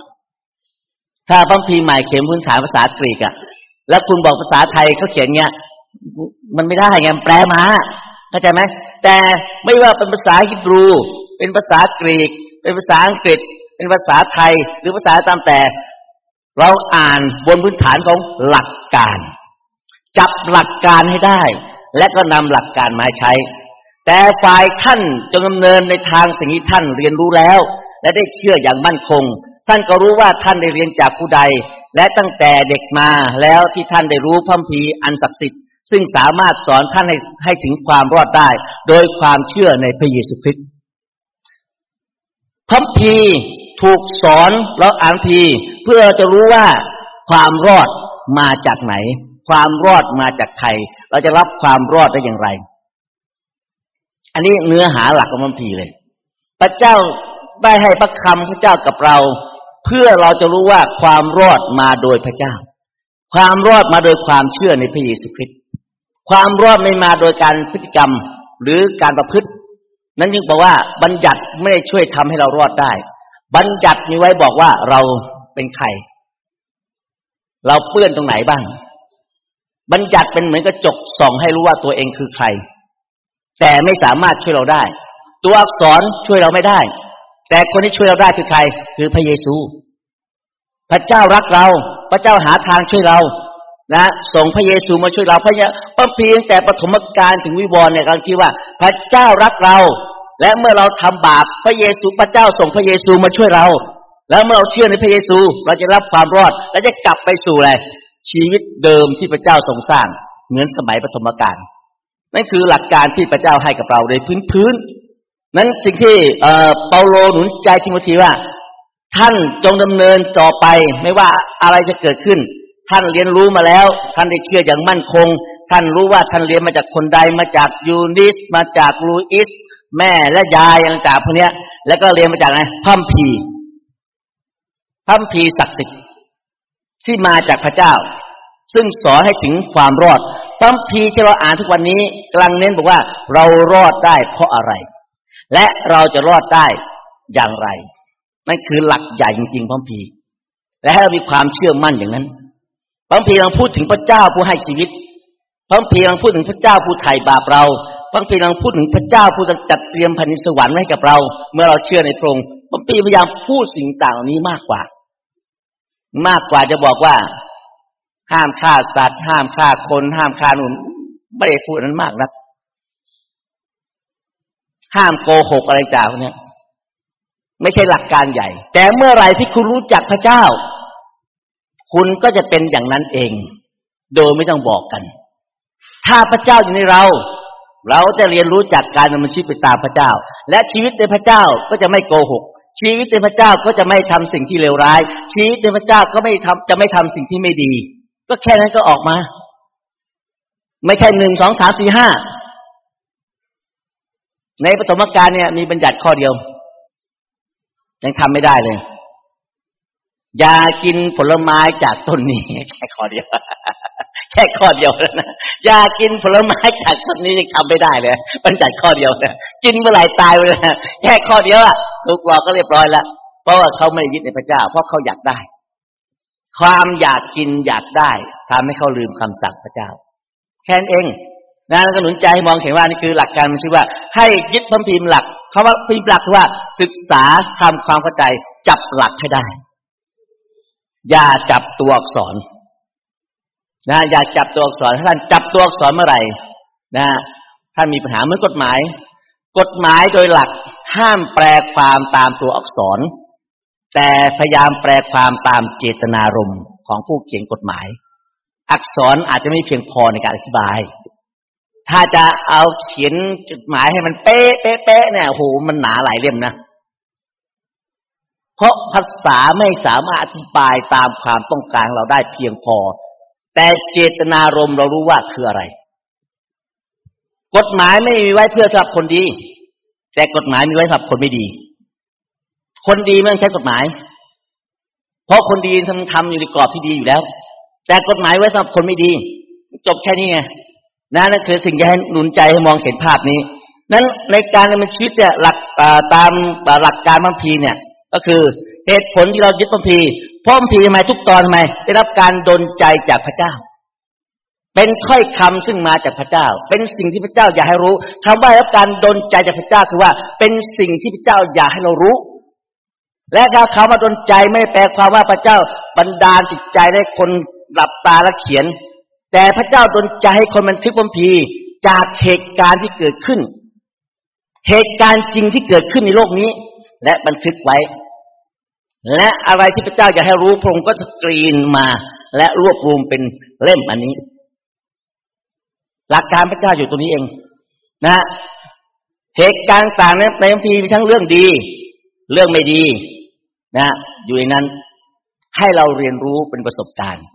[SPEAKER 1] ถ้าพระพีใหม่เขียนพื้นฐานภาษากรีกอะแล้วคุณบอกภาษาไทยเขาเขียนเงี้ย มันไม่ได้ไงแปลมาเข้าใจไหมแต่ไม่ว่าเป็นภาษาฮิบรู เป็นภาษากรีก เป็นภาษาอังกฤษ เป็นภาษาไทย หรือภาษาตามแต่ เราอ่านบนพื้นฐานของหลักการ จับหลักการให้ได้ และก็นำหลักการมาใช้ แต่ฝ่ายท่านจงดำเนินในทางสิ่งที่ท่านเรียนรู้แล้ว และได้เชื่ออย่างมั่นคง ท่านก็รู้ว่าท่านได้เรียนจากผู้ใด และตั้งแต่เด็กมาแล้วที่ท่านได้รู้พัมพีอันศักดิ์สิทธิ์ซึ่งสามารถสอนท่านให้ให้ถึงความรอดได้ โดยความเชื่อในพระเยซูคริสต์พัมพีถูกสอนแล้วอ่านพีเพื่อจะรู้ว่าความรอดมาจากไหน ความรอดมาจากใคร เราจะรับความรอดได้อย่างไร อันนี้เนื้อหาหลักของมันพีเลย พระเจ้าได้ให้พระคำพระเจ้ากับเรา เพื่อเราจะรู้ว่าความรอดมาโดยพระเจ้า ความรอดมาโดยความเชื่อในพระเยซูคริสต์ความรอดไม่มาโดยการพฤติกรรมหรือการประพฤติ นั้นจึงบอกว่าบัญญัติไม่ได้ช่วยทำให้เรารอดได้ บัญญัติมีไว้บอกว่าเราเป็นใคร เราเปื้อนตรงไหนบ้าง บัญญัติเป็นเหมือนกระจกส่องให้รู้ว่าตัวเองคือใคร แต่ไม่สามารถช่วยเราได้ ตัวอักษรช่วยเราไม่ได้ แต่คนที่ช่วยเราได้คือใคร คือพระเยซู พระเจ้ารักเรา พระเจ้าหาทางช่วยเรานะส่งพระเยซูมาช่วยเราพระยาพระพีตั้งแต่ปฐมกาลถึงวิวรณ์เนี่ยกำลังคิดว่า พระเจ้ารักเรา และเมื่อเราทำบาปพระเยซูพระเจ้าส่งพระเยซูมาช่วยเรา แล้วเมื่อเราเชื่อในพระเยซู เราจะรับความรอดและจะกลับไปสู่อะไร ชีวิตเดิมที่พระเจ้าทรงสร้าง เหมือนสมัยปฐมกาลนั่นคือหลักการที่พระเจ้าให้กับเราโดยพื้นพื้นนั้นสิ่งที่เปาโลหนุนใจทิโมธีว่า ท่านจงดำเนินต่อไป ไม่ว่าอะไรจะเกิดขึ้น ท่านเรียนรู้มาแล้ว ท่านได้เชื่ออย่างมั่นคง ท่านรู้ว่าท่านเรียนมาจากคนใดมาจากยูนิส มาจากลูอิส แม่และยายต่างพวกนี้แล้วก็เรียนมาจากไหนพัมพีพัมพีศักดิ์สิทธิ์ ที่มาจากพระเจ้า ซึ่งสอนให้ถึงความรอดพัมพีที่เราอ่านทุกวันนี้กำลังเน้นบอกว่าเรารอดได้เพราะอะไร และเราจะรอดได้อย่างไร นั่นคือหลักใหญ่จริงๆพัมพีและให้เรามีความเชื่อมั่นอย่างนั้นพระพีกำลังพูดถึงพระเจ้าผู้ให้ชีวิตพระพีกำลังพูดถึงพระเจ้าผู้ไถ่บาปเราพระพีกำลังพูดถึงพระเจ้าผู้จัดเตรียมแผ่นดินสวรรค์ให้กับเรา เมื่อเราเชื่อในพระองค์พระพีพยายามพูดสิ่งต่างเหล่านี้มากกว่า มากกว่าจะบอกว่า ห้ามฆ่าสัตว์ ห้ามฆ่าคน ห้ามฆ่าหนุนไม่ได้พูดนั้นมากนักห้ามโกหกอะไรต่างเนี่ยไม่ใช่หลักการใหญ่ แต่เมื่อไรที่คุณรู้จักพระเจ้า คุณก็จะเป็นอย่างนั้นเอง โดยไม่ต้องบอกกัน ถ้าพระเจ้าอยู่ในเรา เราจะเรียนรู้จากการดำเนินชีวิตไปตามพระเจ้า และชีวิตในพระเจ้าก็จะไม่โกหก ชีวิตในพระเจ้าก็จะไม่ทำสิ่งที่เลวร้าย ชีวิตในพระเจ้าก็ไม่ทำจะไม่ทำสิ่งที่ไม่ดี ก็แค่นั้นก็ออกมา ไม่ใช่หนึ่งสองสามสี่ห้าในปฐมกาลเนี่ยมีบัญญัติข้อเดียว ยังทำไม่ได้เลย อย่ากินผลไม้จากต้นนี้แค่ข้อเดียว แค่ข้อเดียวนะอย่ากินผลไม้จากต้นนี้ยังทำไม่ได้เลยมันจัดข้อเดียวนะกินเมื่อไหร่ตายเลยนะแค่ข้อเดียวอะถูกหลอกก็เรียบร้อยล้วเพราะว่าเขาไม่ยึดในพระเจ้า เพราะเขาอยากได้ ความอยากกินอยากได้ทำให้เขาลืมคำสั่งพระเจ้า แค่นั้นเองนะแล้วก็หนุนใจให้มองเห็นว่านี่คือหลักการมันชื่อว่า ให้ยึดพิมพ์หลักคำว่าพิมพ์หลักคือว่า ศึกษาทำความเข้าใจจับหลักให้ได้ อย่าจับตัวอักษร นะอย่าจับตัวอักษรถ้าท่านจับตัวอักษรเมื่อไหร่นะท่านมีปัญหาเมื่อกฎหมาย กฎหมายโดยหลักห้ามแปลความตามตัวอักษร แต่พยายามแปลความตามเจตนารมณ์ของผู้เขียนกฎหมาย อักษรอาจจะไม่เพียงพอในการอธิบาย ถ้าจะเอาเขียนจดหมายให้มันเป๊ะเป๊ะเป๊ะเนี่ยโหมันหนาหลายเล่มนะเพราะภาษาไม่สามารถอธิบายตามความต้องการเราได้เพียงพอ แต่เจตนารมณ์เรารู้ว่าคืออะไร กฎหมายไม่มีไว้เพื่อสำหรับคนดี แต่กฎหมายมีไว้สำหรับคนไม่ดี คนดีไม่ต้องใช้กฎหมาย เพราะคนดีทำทำอยู่ในกรอบที่ดีอยู่แล้ว แต่กฎหมายไว้สำหรับคนไม่ดี จบแค่นี้ไงนั่นคือสิ่งที่ให้หนุนใจให้มองเห็นภาพนี้ นั้นในการดำเนินชีวิตเนี่ยหลักตามหลักการบางทีเนี่ย ก็คือเหตุผลที่เรายึดพระพี พระพีทำไมทุกตอนทำไมได้รับการดลใจจากพระเจ้า เป็นถ้อยคำซึ่งมาจากพระเจ้า เป็นสิ่งที่พระเจ้าอยากให้รู้คำว่าได้รับการดลใจจากพระเจ้าคือว่า เป็นสิ่งที่พระเจ้าอยากให้เรารู้ และกาคำว่าดลใจไม่แปลความว่าพระเจ้าบันดาลจิตใจให้คนหลับตาและเขียน แต่พระเจ้าดลใจให้คนบันทึกพระพีจากเหตุการณ์ที่เกิดขึ้น เหตุการณ์จริงที่เกิดขึ้นในโลกนี้ และบันทึกไว้ และอะไรที่พระเจ้าอยากให้รู้พระองค์ก็จะกรีนมา และรวบรวมเป็นเล่มอันนี้ หลักการพระเจ้าอยู่ตรงนี้เอง นะเหตุการณ์ต่างในในพมีมีทั้งเรื่องดี เรื่องไม่ดี นะ อยู่ในนั้นให้เราเรียนรู้เป็นประสบการณ์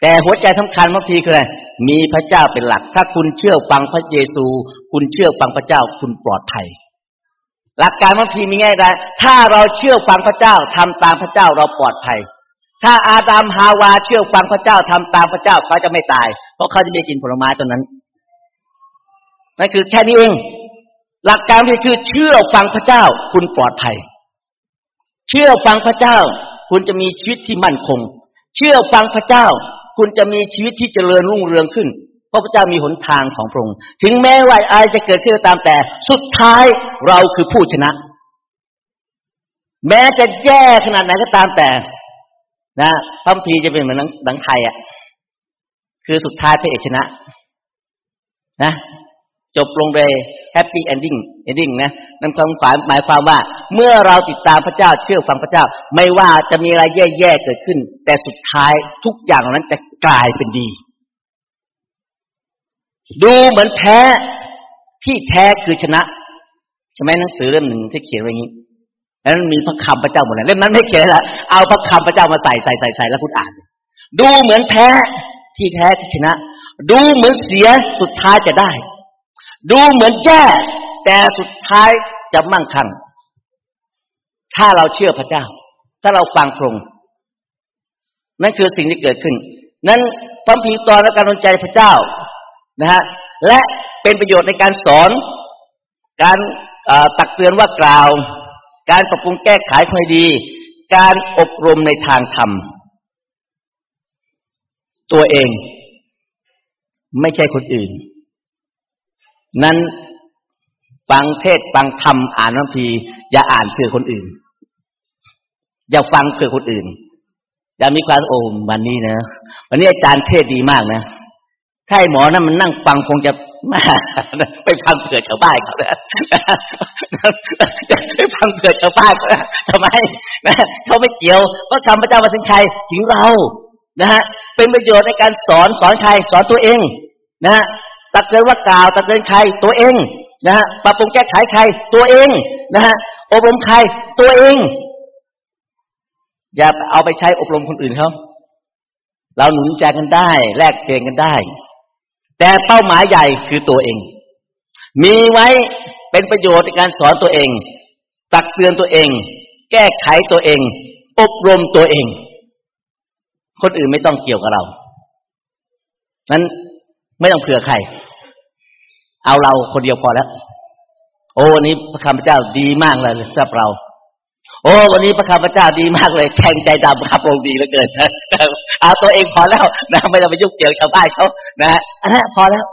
[SPEAKER 1] แต่หัวใจสำคัญพระพีคืออะไรมีพระเจ้าเป็นหลัก ถ้าคุณเชื่อฟังพระเยซู คุณเชื่อฟังพระเจ้าคุณปลอดภัย หลักการมันพีมีง่ายได้ถ้าเราเชื่อฟังพระเจ้าทำตามพระเจ้าเราปลอดภัย ถ้าอาดัมฮาวาเชื่อฟังพระเจ้าทำตามพระเจ้าเขาจะไม่ตาย เพราะเขาจะไม่กินผลไม้ตัวนั้นนั่นคือแค่นี้เอง หลักการที่คือเชื่อฟังพระเจ้าคุณปลอดภัย เชื่อฟังพระเจ้า คุณจะมีชีวิตที่มั่นคง เชื่อฟังพระเจ้า คุณจะมีชีวิตที่เจริญรุ่งเรืองขึ้น พราะพระเจ้ามีหนทางของพระองค์ ถึงแม้ว่าอะไรจะเกิดขึ้นตามแต่ สุดท้ายเราคือผู้ชนะ แม้จะแย่ขนาดไหนก็ตามแต่ พระคัมภีร์จะเป็นเหมือนหนังไทยอะ คือสุดท้ายพระเอกชนะ นะจบลงด้วย happy ending ending นะนั่นความหมายความว่า เมื่อเราติดตามพระเจ้าเชื่อฟังพระเจ้า ไม่ว่าจะมีอะไรแย่ๆเกิดขึ้น แต่สุดท้ายทุกอย่างนั้นจะกลายเป็นดี ดูเหมือนแพ้ที่แท้คือชนะใช่ไหมหนังสือเล่มหนึ่งที่เขียนไว้อย่างนี้แล้วมีพระคำพระเจ้าหมดเลยเล่มนั้นไม่เขียนละเอาพระคำพระเจ้ามาใส่ใส่ใส่ใส่แล้วคุณอ่าน ดูเหมือนแพ้ที่แท้ที่ชนะ ดูเหมือนเสียสุดท้ายจะได้ ดูเหมือนแย่แต่สุดท้ายจะมั่งคั่งถ้าเราเชื่อพระเจ้า ถ้าเราฟังพระองค์นั่นคือสิ่งที่เกิดขึ้น นั้นพระพีตอนและการดนใจพระเจ้า นะฮะและเป็นประโยชน์ในการสอน การตักเตือนว่ากล่าว การปรับปรุงแก้ไขคอยดี การอบรมในทางธรรม ตัวเองไม่ใช่คนอื่น นั้นฟังเทศฟังธรรมอ่านวันพีอย่าอ่านเพื่อคนอื่น อย่าฟังเพื่อคนอื่น อย่ามีความโอ้วันนี้นะ วันนี้อาจารย์เทศดีมากนะ ถ้าไอหมอนั้นมันนั่งฟังคงจะมาไปฟังเผื่อชาวบ้านเขานะไปฟังเผื่อชาวบ้านเขาทำไมเขาไม่เกี่ยวเพราะคำพระเจ้ามาถึงใครถึงเรา นะฮะ เป็นประโยชน์ในการสอนสอนใครสอนตัวเอง นะฮะตักเตือนว่ากล่าวตักเตือนใครตัวเอง นะฮะปรับปรุงแก้ไขใครตัวเอง นะฮะอบรมใครตัวเอง อย่าเอาไปใช้อบรมคนอื่นเขาเราหนุนใจกันได้ แลกเปลี่ยนกันได้ แต่เป้าหมายใหญ่คือตัวเอง มีไว้เป็นประโยชน์ในการสอนตัวเอง ตักเตือนตัวเอง แก้ไขตัวเอง อบรมตัวเอง คนอื่นไม่ต้องเกี่ยวกับเรา นั้นไม่ต้องเผื่อใคร เอาเราคนเดียวพอแล้ว โอ้วันนี้พระคำพเจ้าดีมากเลยสำหรับเรา โอ้วันนี้พระคำพเจ้าดีมากเลยแข่งใจดำครับองดีเหลือเกิน เอาตัวเองพอแล้วนะไม่ต้องไปยุ่งเกี่ยวชาวบ้านเขานะอันนั้นพอแล้ว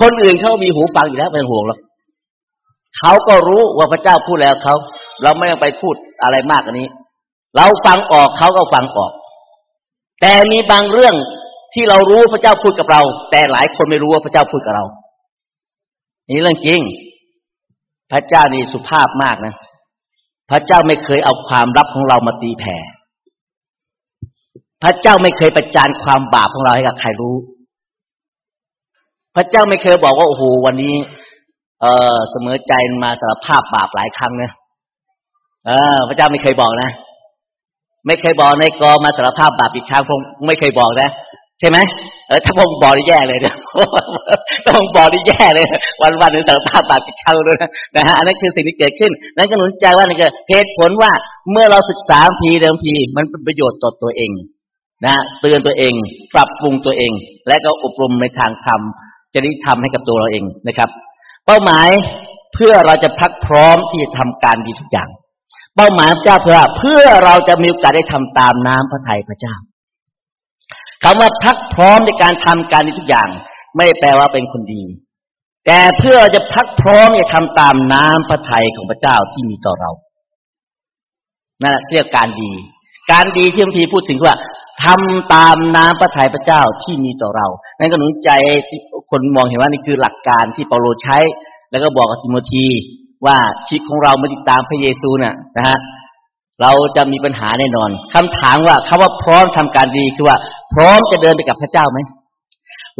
[SPEAKER 1] คนอื่นเขามีหูฟังอยู่แล้วไม่ต้องห่วงหรอกเขาก็รู้ว่าพระเจ้าพูดแล้วเขาเราไม่ต้องไปพูดอะไรมากกว่านี้ เราฟังออกเขาก็ฟังออก แต่มีบางเรื่องที่เรารู้พระเจ้าพูดกับเรา แต่หลายคนไม่รู้ว่าพระเจ้าพูดกับเรา นี่เรื่องจริง พระเจ้านี่สุภาพมากนะ พระเจ้าไม่เคยเอาความลับของเรามาตีแผ่ พระเจ้าไม่เคยประจานความบาปของเราให้กับใครรู้ พระเจ้าไม่เคยบอกว่าโอ้โหวันนี้ เออเสมอใจมาสารภาพบาปหลายครั้งนะเออ พระเจ้าไม่เคยบอกนะ ไม่เคยบอกในกอมาสารภาพบาปอีกครั้งคงไม่เคยบอกนะใช่ไหมเออถ้าพงบอกได้แย่เลยเนี่ยถ้าพงบอกได้แย่เลย วันวันหนึ่งสารภาพบาปติดเช่าด้วยนะฮะอันนั้นคือสิ่งที่เกิดขึ้น นั่นก็หนุนใจว่านี่คือเหตุผลว่าเมื่อเราศึกษาพีเดิมพีมันเป็นประโยชน์ต่อตัวเอง นะเตือนตัวเอง ปรับปรุงตัวเอง และก็อบรมในทางธรรมจะได้ทำให้กับตัวเราเองนะครับ เป้าหมายเพื่อเราจะพักพร้อมที่จะทำการดีทุกอย่าง เป้าหมายพระเจ้าเพื่อเพื่อเราจะมีโอกาสได้ทำตามน้ำพระทัยพระเจ้าคำว่าพักพร้อมในการทำการในทุกอย่าง ไม่ได้แปลว่าเป็นคนดี แต่เพื่อจะพักพร้อมจะทำตามน้ำพระทัยของพระเจ้าที่มีต่อเรานั่นเรียกการดี การดีที่พระพีพูดถึงว่า ทำตามน้ำพระทัยพระเจ้าที่มีต่อเรา นั่นก็หนุนใจที่คนมองเห็นว่านี่คือหลักการที่เปาโลใช้ แล้วก็บอกกับติโมธีว่าชีวิตของเราไม่ติดตามพระเยซูน่ะนะฮะเราจะมีปัญหาแน่นอนคำถามว่าคำว่าพร้อมทำการดีคือว่า พร้อมจะเดินไปกับพระเจ้าไหม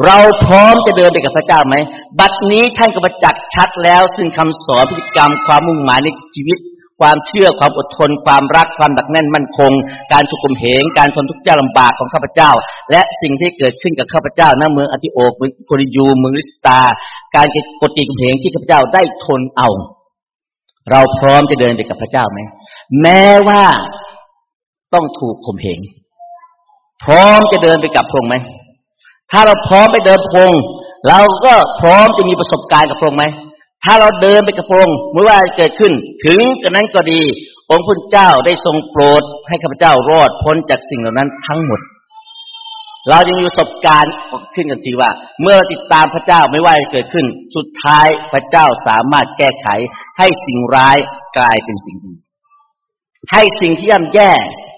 [SPEAKER 1] เราพร้อมจะเดินไปกับพระเจ้าไหม บัดนี้ท่านก็ประจักษ์ชัดแล้ว ซึ่งคำสอนพฤติกรรมความมุ่งหมายในชีวิต ความเชื่อความอดทน ความรักความหนักแน่นมั่นคง การทุกข์มเหงการทนทุกข์ยากลำบากของข้าพเจ้า และสิ่งที่เกิดขึ้นกับข้าพเจ้าณเมืองอธิโอกเมืองโคริยูเมืองลิสตา การกดตีกุมเหงที่ข้าพเจ้าได้ทนเอา เราพร้อมจะเดินไปกับพระเจ้าไหมแม้ว่าต้องถูกข่มเหงพร้อมจะเดินไปกับพระองค์ไหมถ้าเราพร้อมไปเดินพระองค์เราก็พร้อมจะมีประสบการณ์กับพระองค์ไหม ถ้าเราเดินไปกับพระองค์ไม่ว่าเกิดขึ้น ถึงกระนั้นก็ดี องค์พระเจ้าได้ทรงโปรดให้ข้าพเจ้ารอดพ้นจากสิ่งเหล่านั้นทั้งหมด เราจะมีประสบการณ์ขึ้นกันทีว่า เมื่อติดตามพระเจ้าไม่ว่าจะเกิดขึ้น สุดท้ายพระเจ้าสามารถแก้ไข ให้สิ่งร้ายกลายเป็นสิ่งดี ให้สิ่งที่ย่ำแย่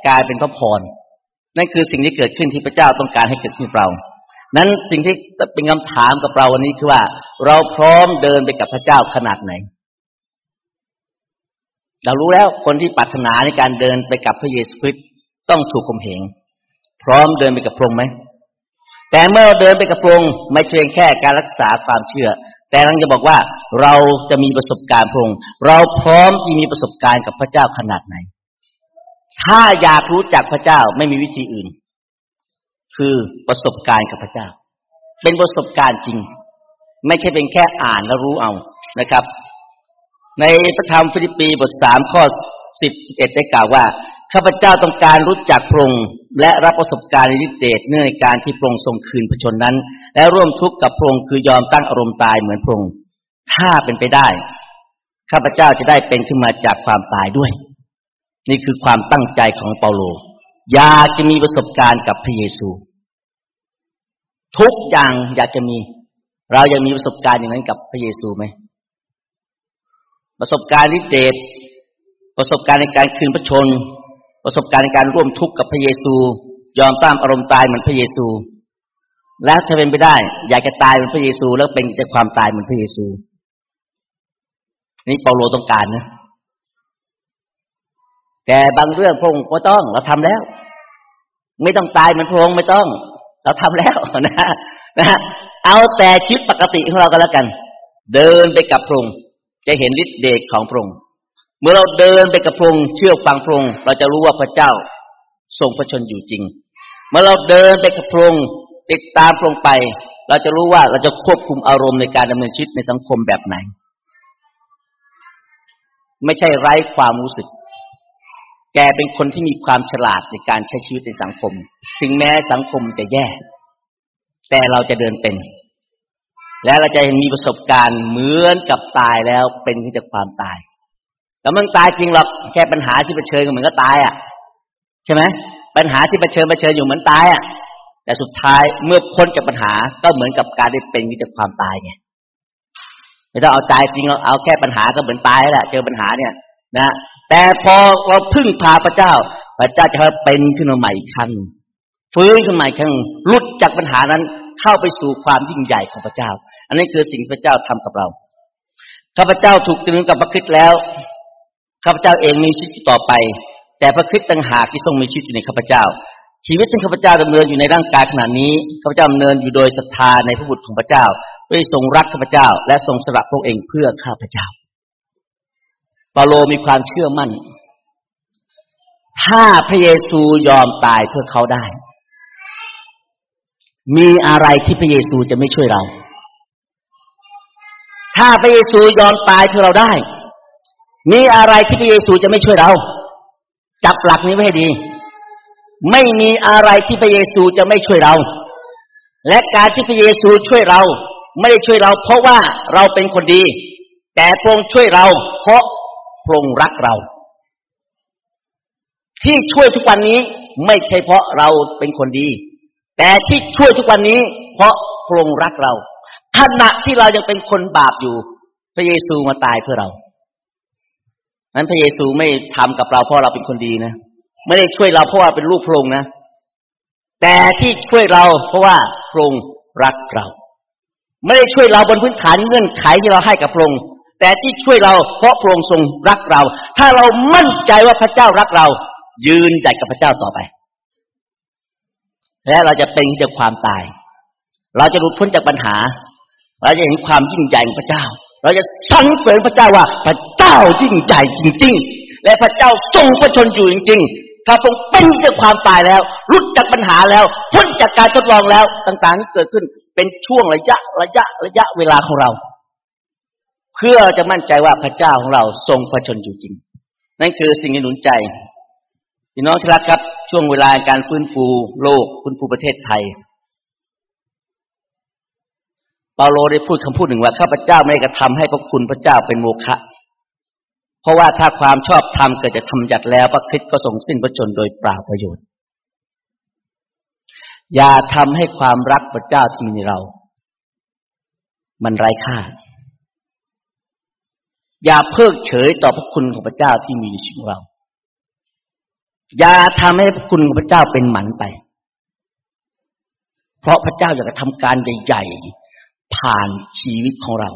[SPEAKER 1] กลายเป็นพระพรนั่นคือสิ่งที่เกิดขึ้นที่พระเจ้าต้องการให้เกิดขึ้นเรา นั้นสิ่งที่เป็นคำถามกับเราวันนี้คือว่า เราพร้อมเดินไปกับพระเจ้าขนาดไหน เรารู้แล้วคนที่ปรารถนาในการเดินไปกับพระเยซูคริสต์ต้องถูกข่มเหงพร้อมเดินไปกับพระองค์ไหมแต่เมื่อเราเดินไปกับพระองค์ไม่เพียงแค่การรักษาความเชื่อ แต่เราจะบอกว่าเราจะมีประสบการณ์พระองค์เราพร้อมที่มีประสบการณ์กับพระเจ้าขนาดไหน ถ้าอยากรู้จักพระเจ้าไม่มีวิธีอื่น คือประสบการณ์กับพระเจ้า เป็นประสบการณ์จริง ไม่ใช่เป็นแค่อ่านแล้วรู้เอานะครับ ในพระธรรมฟิลิปปีบทสามข้อสิบสิบเอ็ดได้กล่าวว่าข้าพเจ้าต้องการรู้จักพระองค์และรับประสบการณ์ในฤทธิเดชเนื่องในการที่พระองค์ทรงคืนพระชนนั้น และร่วมทุกข์กับพระองค์คือยอมตั้งอารมณ์ตายเหมือนพระองค์ถ้าเป็นไปได้ข้าพเจ้าจะได้เป็นขึ้นมาจากความตายด้วย นี่คือความตั้งใจของเปาโล อยากจะมีประสบการณ์กับพระเยซู ทุกอย่างอยากจะมี เรายังมีประสบการณ์อย่างนั้นกับพระเยซูไหมประสบการณ์ฤทธิเดชประสบการณ์ในการคืนพระชน ประสบการณ์ในการร่วมทุกข์กับพระเยซู ยอมตามอารมณ์ตายเหมือนพระเยซู และถ้าเป็นไปได้ อยากจะตายเหมือนพระเยซู แล้วเป็นจะความตายเหมือนพระเยซู นี่เปาโลต้องการนะ แต่บางเรื่องพระองค์ก็ต้อง เราทำแล้ว ไม่ต้องตายเหมือนพระองค์ไม่ต้อง เราทำแล้วนะนะเอาแต่ชีวิตปกติของเราก็แล้วกัน เดินไปกับพระองค์จะเห็นฤทธิ์เดชของพระองค์เมื่อเราเดินไปกับพระองค์เชื่อฟังพระองค์เราจะรู้ว่าพระเจ้าทรงพระชนอยู่จริง เมื่อเราเดินไปกับพระองค์ติดตามพระองค์ไป เราจะรู้ว่าเราจะควบคุมอารมณ์ในการดำเนินชีวิตในสังคมแบบไหน ไม่ใช่ไร้ความรู้สึก แกเป็นคนที่มีความฉลาดในการใช้ชีวิตในสังคม ถึงแม้สังคมจะแย่ แต่เราจะเดินเป็น และเราจะมีประสบการณ์เหมือนกับตายแล้วเป็นที่จากความตาย แล้วมันตายจริงหรอกแค่ปัญหาที่เผชิญก็เหมือนก็ตายอะ ใช่ไหมปัญหาที่เผชิญเผชิญอยู่เหมือนตายอะ แต่สุดท้ายเมื่อพ้นจากปัญหาก็เหมือนกับการได้เป็นที่จากความตายไงไม่ต้องเอาตายจริงเราเอาแค่ปัญหาก็เหมือนตายแหละเจอปัญหาเนี่ย นะ แต่พอเราพึ่งพาพระเจ้า พระเจ้าจะเป็นขึ้นมาใหม่อีกครั้งฟื้นขึ้นมาอีกครั้งลุดจากปัญหานั้นเข้าไปสู่ความยิ่งใหญ่ของพระเจ้า อันนี้คือสิ่งพระเจ้าทำกับเราข้าพเจ้าถูกตึงกับพระคิดแล้วข้าพเจ้าเองมีชีวิตต่อไป แต่พระคิดต่างหากที่ทรงมีชีวิตอยู่ในข้าพเจ้า ชีวิตที่ข้าพเจ้าดำเนินอยู่ในร่างกายขณะนี้ข้าพเจ้าดำเนินอยู่โดยศรัทธาในพระบุตรของพระเจ้าด้วยทรงรักข้าพเจ้า และทรงสละพระองค์เองเพื่อข้าพเจ้า เปาโลมีความเชื่อมั่น ถ้าพระเยซูยอมตายเพื่อเขาได้ มีอะไรที่พระเยซูจะไม่ช่วยเรา ถ้าพระเยซูยอมตายเพื่อเราได้ มีอะไรที่พระเยซูจะไม่ช่วยเรา จับหลักนี้ไว้ให้ดี ไม่มีอะไรที่พระเยซูจะไม่ช่วยเรา และการที่พระเยซูช่วยเรา ไม่ได้ช่วยเรา เพราะว่าเราเป็นคนดีแต่พระองค์ช่วยเรา เพราะ พระองค์รักเรา ที่ช่วยทุกวันนี้ไม่ใช่เพราะเราเป็นคนดี แต่ที่ช่วยทุกวันนี้ เพราะพระองค์รักเราขณะที่เรายังเป็นคนบาปอยู่ พระเยซูมาตายเพื่อเรานั้นพระเยซูไม่ทำกับเราเพราะเราเป็นคนดีนะไม่ได้ช่วยเราเพราะว่าเป็นลูกพระองค์นะ แต่ที่ช่วยเราเพราะว่าพระองค์รักเรา ไม่ได้ช่วยเราบนพื้นฐานเงื่อนไขที่เราให้กับพระองค์ แต่ที่ช่วยเราเพราะพระองค์ทรงรักเรา ถ้าเรามั่นใจว่าพระเจ้ารักเรา ยืนใจกับพระเจ้าต่อไป และเราจะเป็นจากความตาย เราจะหลุดพ้นจากปัญหา เราจะเห็นความยิ่งใหญ่ของพระเจ้า เราจะสรรเสริญพระเจ้าว่าพระเจ้ายิ่งใหญ่จริง ๆ และพระเจ้าทรงพระชนอยู่จริง ๆ ถ้าพระองค์เป็นจากความตายแล้วรุดจากปัญหาแล้วพ้นจากการทดลองแล้วต่างๆที่เกิดขึ้นเป็นช่วงระยะระยะระยะเวลาของเรา เพื่อจะมั่นใจว่าพระเจ้าของเราทรงพระชนอยู่จริง นั่นคือสิ่งที่หนุนใจพี่น้องที่รักครับ ช่วงเวลาการฟื้นฟูโลกฟื้นฟูประเทศไทย เปาโลได้พูดคำพูดหนึ่งว่าข้าพเจ้าไม่ได้กระทำให้พระคุณพระเจ้าเป็นโมฆะเพราะว่าถ้าความชอบธรรมเกิดจะทำจัดแล้วพระคริสต์ก็ทรงสิ้นพระชนโดยเปล่าประโยชน์ อย่าทำให้ความรักพระเจ้าที่มีในเรา มันไร้ค่า อย่าเพิกเฉยต่อพระคุณของพระเจ้าที่มีในชีวิตของเรา อย่าทำให้พระคุณของพระเจ้าเป็นหมันไป เพราะพระเจ้าอยากจะทำการใหญ่ๆผ่านชีวิตของเรา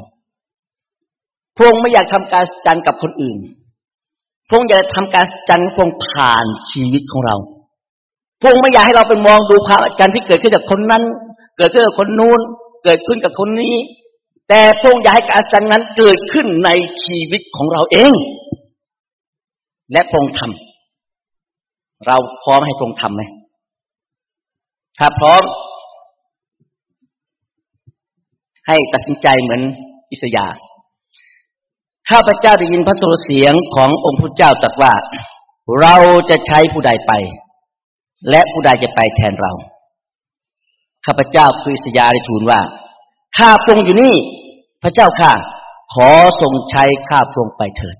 [SPEAKER 1] พระองค์ไม่อยากทำการจันกับคนอื่น พระองค์อยากทำการจันพระองค์ผ่านชีวิตของเรา พระองค์ไม่อยากให้เราไปมองดูความจันที่เกิดขึ้นกับคนนั้น เกิดขึ้นกับคนนู้น เกิดขึ้นกับคนนี้ แต่พระองค์อยากให้การจันนั้นเกิดขึ้นในชีวิตของเราเอง และพระองค์ทำเราพร้อมให้พระองค์ทำไหมถ้าพร้อม ให้ตัดสินใจเหมือนอิสยาห์ข้าพเจ้าได้ยินพระสุรเสียงขององค์พระเจ้าตรัสว่า เราจะใช้ผู้ใดไป และผู้ใดจะไปแทนเรา ข้าพเจ้าคือสยาได้ทูลว่าข้าพระองค์อยู่นี่ พระเจ้าข้าขอทรงใช้ข้าพระองค์ไปเถิด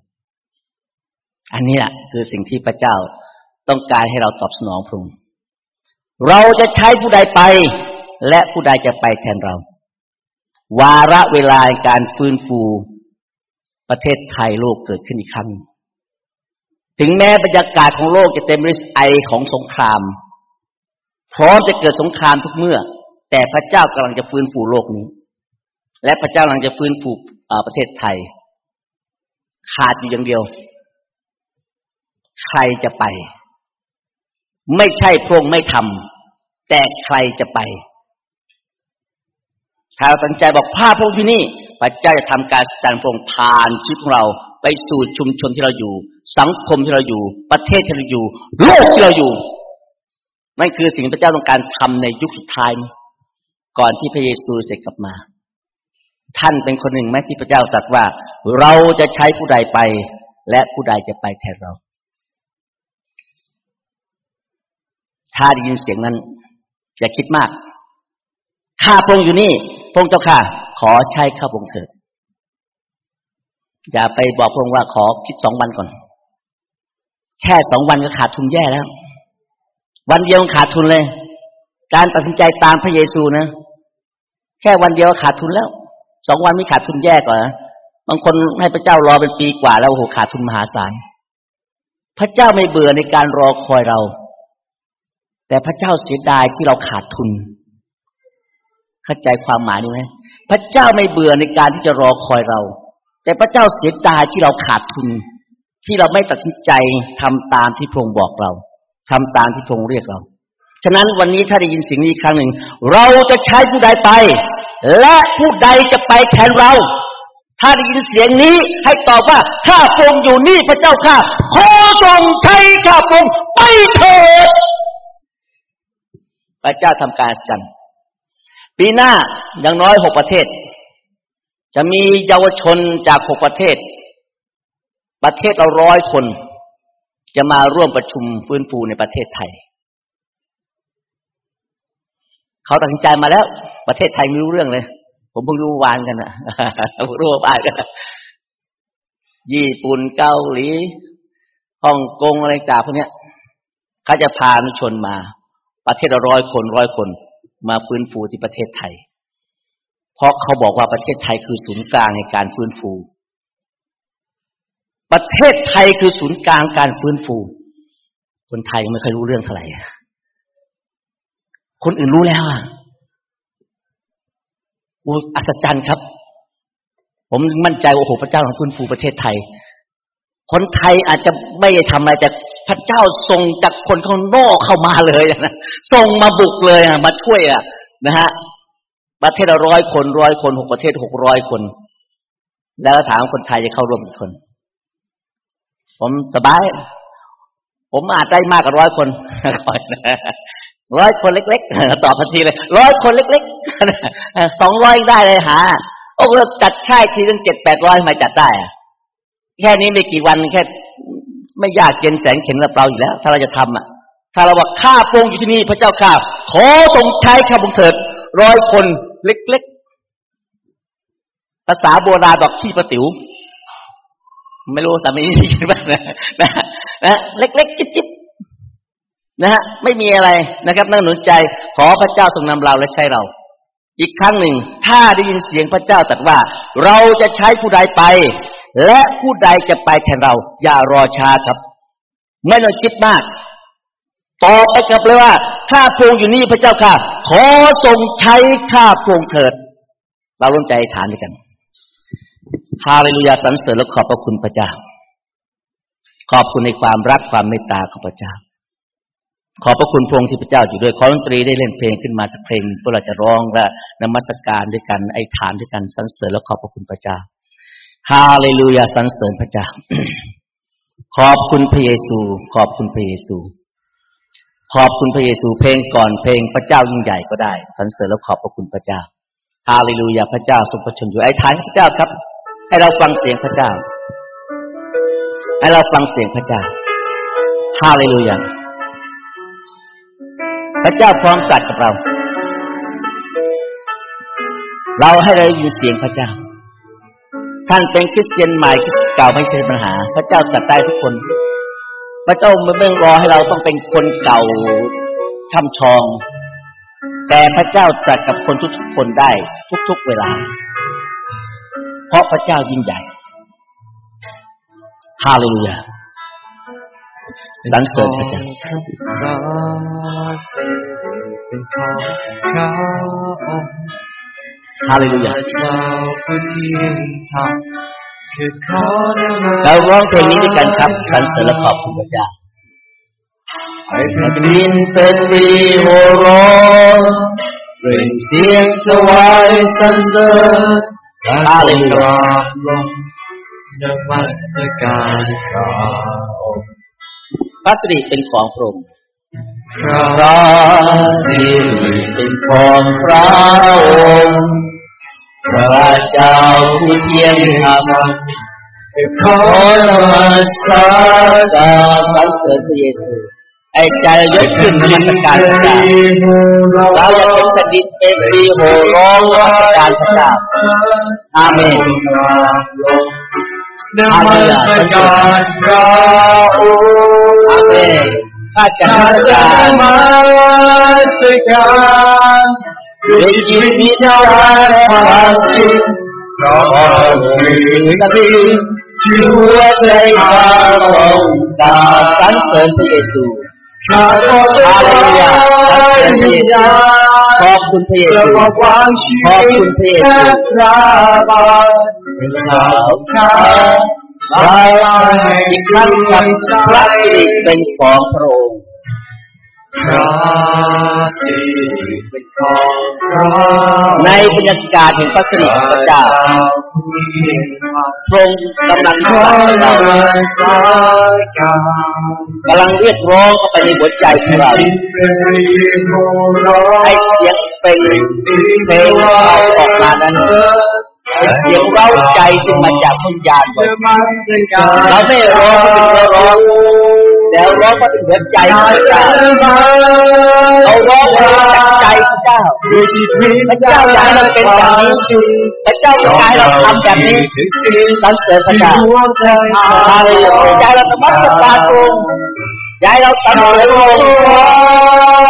[SPEAKER 1] อันนี้แหละคือสิ่งที่พระเจ้าต้องการให้เราตอบสนองพระองค์เราจะใช้ผู้ใดไป และผู้ใดจะไปแทนเรา วาระเวลาการฟื้นฟูประเทศไทยโลกเกิดขึ้นอีกครั้งถึงแม้บรรยากาศของโลกจะเต็มไปด้วยไอของสงคราม พร้อมจะเกิดสงครามทุกเมื่อ แต่พระเจ้ากำลังจะฟื้นฟูโลกนี้ และพระเจ้ากำลังจะฟื้นฟูประเทศไทย ขาดอยู่อย่างเดียว ใครจะไป ไม่ใช่พระองค์ไม่ทำแต่ใครจะไปถ้าเราตัดใจบอกพาพระองค์ที่นี่พระเจ้าจะทำการสันพงผ่านชีวิตของเรา ไปสู่ชุมชนที่เราอยู่ สังคมที่เราอยู่ ประเทศที่เราอยู่ โลกที่เราอยู่นั่นคือสิ่งพระเจ้าต้องการทำในยุคสุดท้าย ก่อนที่พระเยซูจะกลับมา ท่านเป็นคนหนึ่งไหมที่พระเจ้าตรัสว่า เราจะใช้ผู้ใดไป และผู้ใดจะไปแทนเรา ถ้าได้ยินเสียงนั้น อย่าคิดมาก ข้าพงอยู่นี่ พงเจ้าค่ะขอใช้ข้าพงเถิด อย่าไปบอกพงว่าขอคิดสองวันก่อน แค่สองวันก็ขาดทุนแย่แล้ว วันเดียวขาดทุนเลย การตัดสินใจตามพระเยซูนะ แค่วันเดียวขาดทุนแล้ว สองวันไม่ขาดทุนแย่กว่า บางคนให้พระเจ้ารอเป็นปีกว่าแล้วโอ้โหขาดทุนมหาศาล พระเจ้าไม่เบื่อในการรอคอยเรา แต่พระเจ้าเสียดายที่เราขาดทุน เข้าใจความหมายนี้ไหมพระเจ้าไม่เบื่อในการที่จะรอคอยเรา แต่พระเจ้าเสียดายที่เราขาดทุน ที่เราไม่ตัดสินใจทำตามที่พระองค์บอกเราทำตามที่พระองค์เรียกเรา ฉะนั้นวันนี้ถ้าได้ยินสิ่งนี้ครั้งหนึ่ง เราจะใช้ผู้ใดไป และผู้ใดจะไปแทนเรา ถ้าได้ยินเสียงนี้ให้ตอบว่าข้าพงค์อยู่นี่พระเจ้าข้าขอทรงใช้ข้าพงค์ไปเถิดพระเจ้าทำการสัจปีหน้าอย่างน้อยหกประเทศ จะมีเยาวชนจากหกประเทศ ประเทศเราร้อยคน จะมาร่วมประชุมฟื้นฟูในประเทศไทย เขาตัดสินใจมาแล้ว ประเทศไทยไม่รู้เรื่องเลย ผมเพิ่งรู้วานกันนะรู้วานกันญี่ปุ่นเกาหลีฮ่องกงอะไรต่างพวกนี้ยเขาจะพาชนมา ประเทศราร้อยคนร้อยคน มาฟื้นฟูที่ประเทศไทย เพราะเขาบอกว่าประเทศไทยคือศูนย์กลางในการฟื้นฟู ประเทศไทยคือศูนย์กลางการฟื้นฟู คนไทยไม่เคยรู้เรื่องเท่าไหร่ คนอื่นรู้แล้วอะโอ้อัศจรรย์ครับ ผมมั่นใจว่าโอ้โหพระเจ้าฟื้นฟูประเทศไทย คนไทยอาจจะไม่ได้ทำอะไรแต่พระเจ้าส่งจากคนข้างนอกเข้ามาเลยนะส่งมาบุกเลยมาช่วยอะ นะฮะประเทศละร้อยคนร้อยคนหกประเทศหกร้อยคน แล้วถามคนไทยจะเข้าร่วมกี่คน ผมสบาย ผมอาจได้มากกว่าร้อยคน ร้อยคนเล็กๆตอบทันทีเลยร้อยคนเล็กๆสองร้อยได้เลยหาโอ้จัดค่ายทีตั้งเจ็ดแปดร้อยมาจัดได้แค่นี้ไม่กี่วันแค่ ไม่ยากเย็นแสนเข็นเราเปล่าอยู่แล้ว ถ้าเราจะทำอะ ถ้าเราว่าข้าพงอยู่ที่นี่พระเจ้าข้าขอทรงใช้ข้าพงเถิดร้อยคนเล็กๆภาษาโบราณบอกขี้ประติ๋วไม่รู้สามีคิดว่านะนะนะเล็กๆ จิ๊บๆ นะฮะไม่มีอะไรนะครับนั่งหนุนใจขอพระเจ้าทรงนำเราและใช้เรา อีกครั้งหนึ่ง ถ้าได้ยินเสียงพระเจ้าตรัสว่า เราจะใช้ผู้ใดไป และผู้ใดจะไปแทนเรา อย่ารอช้าครับ ไม่ต้องคิดมากตอบไปกับเลยว่าข้าพงอยู่นี่พระเจ้าค่ะ ขอทรงใช้ข้าพงเถิด เราร่วมใจฐานด้วยกันฮาเลลูยาสรรเสริญและขอบพระคุณพระเจ้า ขอบคุณในความรักความเมตตาของพระเจ้า ขอบพระคุณพงที่พระเจ้าอยู่ด้วยขอดนตรีได้เล่นเพลงขึ้นมาสักเพลงเพื่อเราจะร้องและนมัสการด้วยกันไอ้ฐานด้วยกันสรรเสริญและขอบพระคุณพระเจ้าฮาเลลูยาสรรเสริญพระเจ้า ขอบคุณพระเยซู ขอบคุณพระเยซู ขอบคุณพระเยซู เพลงก่อนเพลงพระเจ้ายิ่งใหญ่ก็ได้สรรเสริญและขอบพระคุณพระเจ้าฮาเลลูยาพระเจ้าทรงพระชนอยู่ไอ้ฐานพระเจ้าครับ ให้เราฟังเสียงพระเจ้า ให้เราฟังเสียงพระเจ้าฮาเลลูยา พระเจ้าพร้อมตรัสกับเรา เราให้เรายินเสียงพระเจ้า ท่านเป็นคริสเตียนใหม่คริสเก่าไม่ใช่ปัญหา พระเจ้าตัดได้ทุกคน พระเจ้าไม่เบ่งรอให้เราต้องเป็นคนเก่าช่ำชอง แต่พระเจ้าจัดกับคนทุกๆคนได้ทุกๆเวลา เพราะพระเจ้ายิ่งใหญ่ฮาเลลูยา สรรเสริญพระเจ้าเป็นของพระองค์ฮาเลลูยาเราร้องเพลงนี้ด้วยกันครับสรรเสริญและขอบคุณพระเจ้าให้แผ่นดินเป็นดีโหร้องเร่งเสียงถวายสรรเสริญฮาเลลูยานมัสการพระองค์ ระสิริเป็นของพระองค์พระสิริเป็นของพระองค์พระเจ้าผู้เที่ยงธรรมขอนมัสการสรรเสริญพระเยซูไอ้ใจยกขึ้นนมัสการพระเจ้าเราอยากเป็นสดิษเป็นดีโหร้องนมัสการพระเจ้าอาเมน นมัสการพระองค์อาเมนข้าจะนมัสการนมัสการด้วยจิตวิญญาณความจริงเพราะคือสิ่งที่หัวใจข้าต้องการสรรเสริญพระเยซู ฮาเลลูยาขอบคุณพระเยซูขอบคุณพระเยซูเป็นชาวข้าอีกครั้งครับพระสิริเป็นของพระองค์ พระสิริเป็นของพระในบรรยากาศแห่งพระสิริของพระเจ้าพระองค์กำลังสอนเรากำลังเรียกร้องเข้าไปในหัวใจของเราให้เสียงเป็นเพลงเราออกมานั้นเป็นเสียงเร้าใจที่มาจากวิญญาณเราไม่ร้องเป็นเนื้อร้องแต่ร้องมาถึงหัวใจพระเจ้าเราร้องมาจากใจพระเจ้าพระเจ้าอยากให้เราเป็นแบบนี้พระเจ้าอยากให้เราทำแบบนี้สรรเสริญพระเจ้าฮาเลลูยาอยากเราสมัครตาตรง อยากเราตั้งใจลง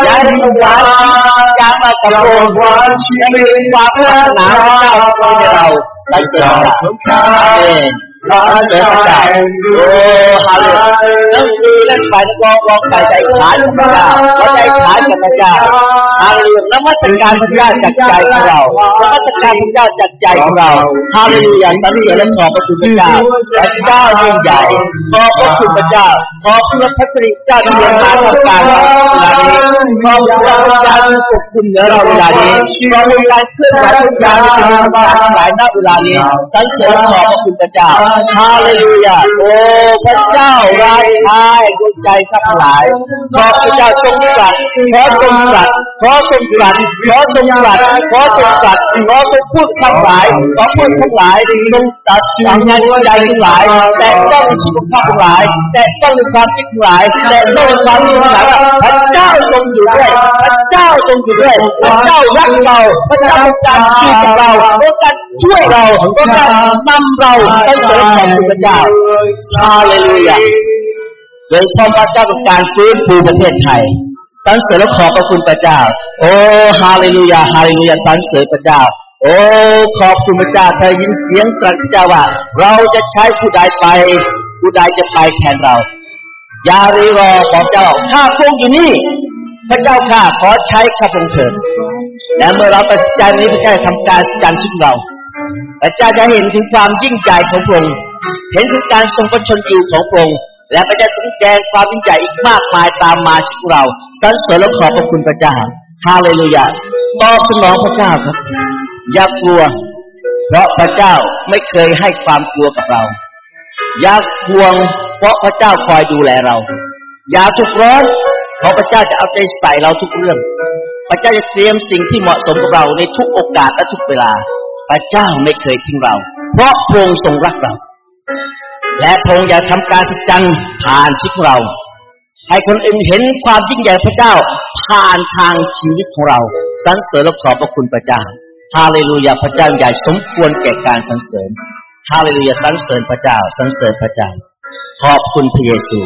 [SPEAKER 1] อยากเราหวานอยากเรากับโลกอยากมีความปรารถนาของเจ้าในเราสรรเสริญ พระเจ้าอาเมนพระเจ้าโอ้ฮาเลลูยานั่งดีเล่นไปนักร้องร้องใจใจขานกับพระเจ้าหัวใจขานกับพระเจ้าฮาเลลูยานมัสการพระเจ้าจากใจของเรานมัสการพระเจ้าจากใจของเราฮาเลลูยาสรรเสริญและขอบพระคุณพระเจ้าพระเจ้ายิ่งใหญ่ขอบพระคุณพระเจ้าขอบคุณพระสิริเจ้าที่เลี้ยงมาทำการเวลานี้ขอบคุณพระเจ้าที่ปกคุมเหนือเราเวลานี้ขอบคุณการเคลื่อนไหวทุกอย่างที่เป็นการหลายณเวลานี้สรรเสริญขอบพระคุณพระเจ้าฮาเลลูยา โอ้พระเจ้าราชาดวงใจทั้งหลาย ขอพระเจ้าทรงตรัสขอทรงตรัสขอทรงตรัสขอทรงตรัสขอทรงตรัสขอทรงพูดทั้งหลายขอพูดทั้งหลายทรงตัดสิ่งงานใจทั้งหลาย แต่ต้องชีวิตทั้งหลาย แต่ต้องในความคิดทั้งหลาย แต่ต้องในความคิดทั้งหลายพระเจ้าทรงอยู่ด้วยพระเจ้าทรงอยู่ด้วยพระเจ้ารักเราพระเจ้าต้องการอยู่กับเราต้องการ ช่วยเราต้องการนำเราไปเจอกับพระเจ้าฮาเลลูยาโดยพระพระเจ้าต้องการฟื้นฟูประเทศไทยสรรเสริญและขอบพระคุณพระเจ้า โอ้ฮาเลลูยาฮาเลลูยาสรรเสริญพระเจ้า โอ้ขอบคุณพระเจ้าเธอยินเสียงตรัสพระเจ้าว่า เราจะใช้ผู้ใดไป ผู้ใดจะไปแทนเราอย่ารีรอบอกเจ้าข้าพงอยู่นี่พระเจ้าข้าขอใช้ข้าพงเถิดและเมื่อเราตัดสินใจนี้พระเจ้าทำการจันชีวิตเรา พระเจ้าจะเห็นถึงความยิ่งใหญ่ของพระองค์เห็นถึงการทรงประชนอยู่ของพระองค์และพระเจ้าทรงแสดงความยิ่งใหญ่อีกมากมายตามมาชีวิตเราสรรเสริญและขอบพระคุณพระเจ้าฮาเลลูยาตอบสนองพระเจ้าครับ อย่ากลัว เพราะพระเจ้าไม่เคยให้ความกลัวกับเรา อย่าห่วงเพราะพระเจ้าคอยดูแลเรา อย่าทุกข์ร้อนเพราะพระเจ้าจะเอาใจใส่เราทุกเรื่อง พระเจ้าจะเตรียมสิ่งที่เหมาะสมกับเราในทุกโอกาสและทุกเวลา พระเจ้าไม่เคยทิ้งเรา เพราะพระองค์ทรงรักเรา และพระองค์อยากทำการสัจจันผ่านชีวิตเรา ให้คนอื่นเห็นความยิ่งใหญ่พระเจ้าผ่านทางชีวิตของเราสรรเสริญและขอบพระคุณพระเจ้าฮาเลลูยาพระเจ้าใหญ่สมควรแก่การสรรเสริญฮาเลลูยาสรรเสริญพระเจ้าสรรเสริญพระเจ้าขอบคุณพระเยซู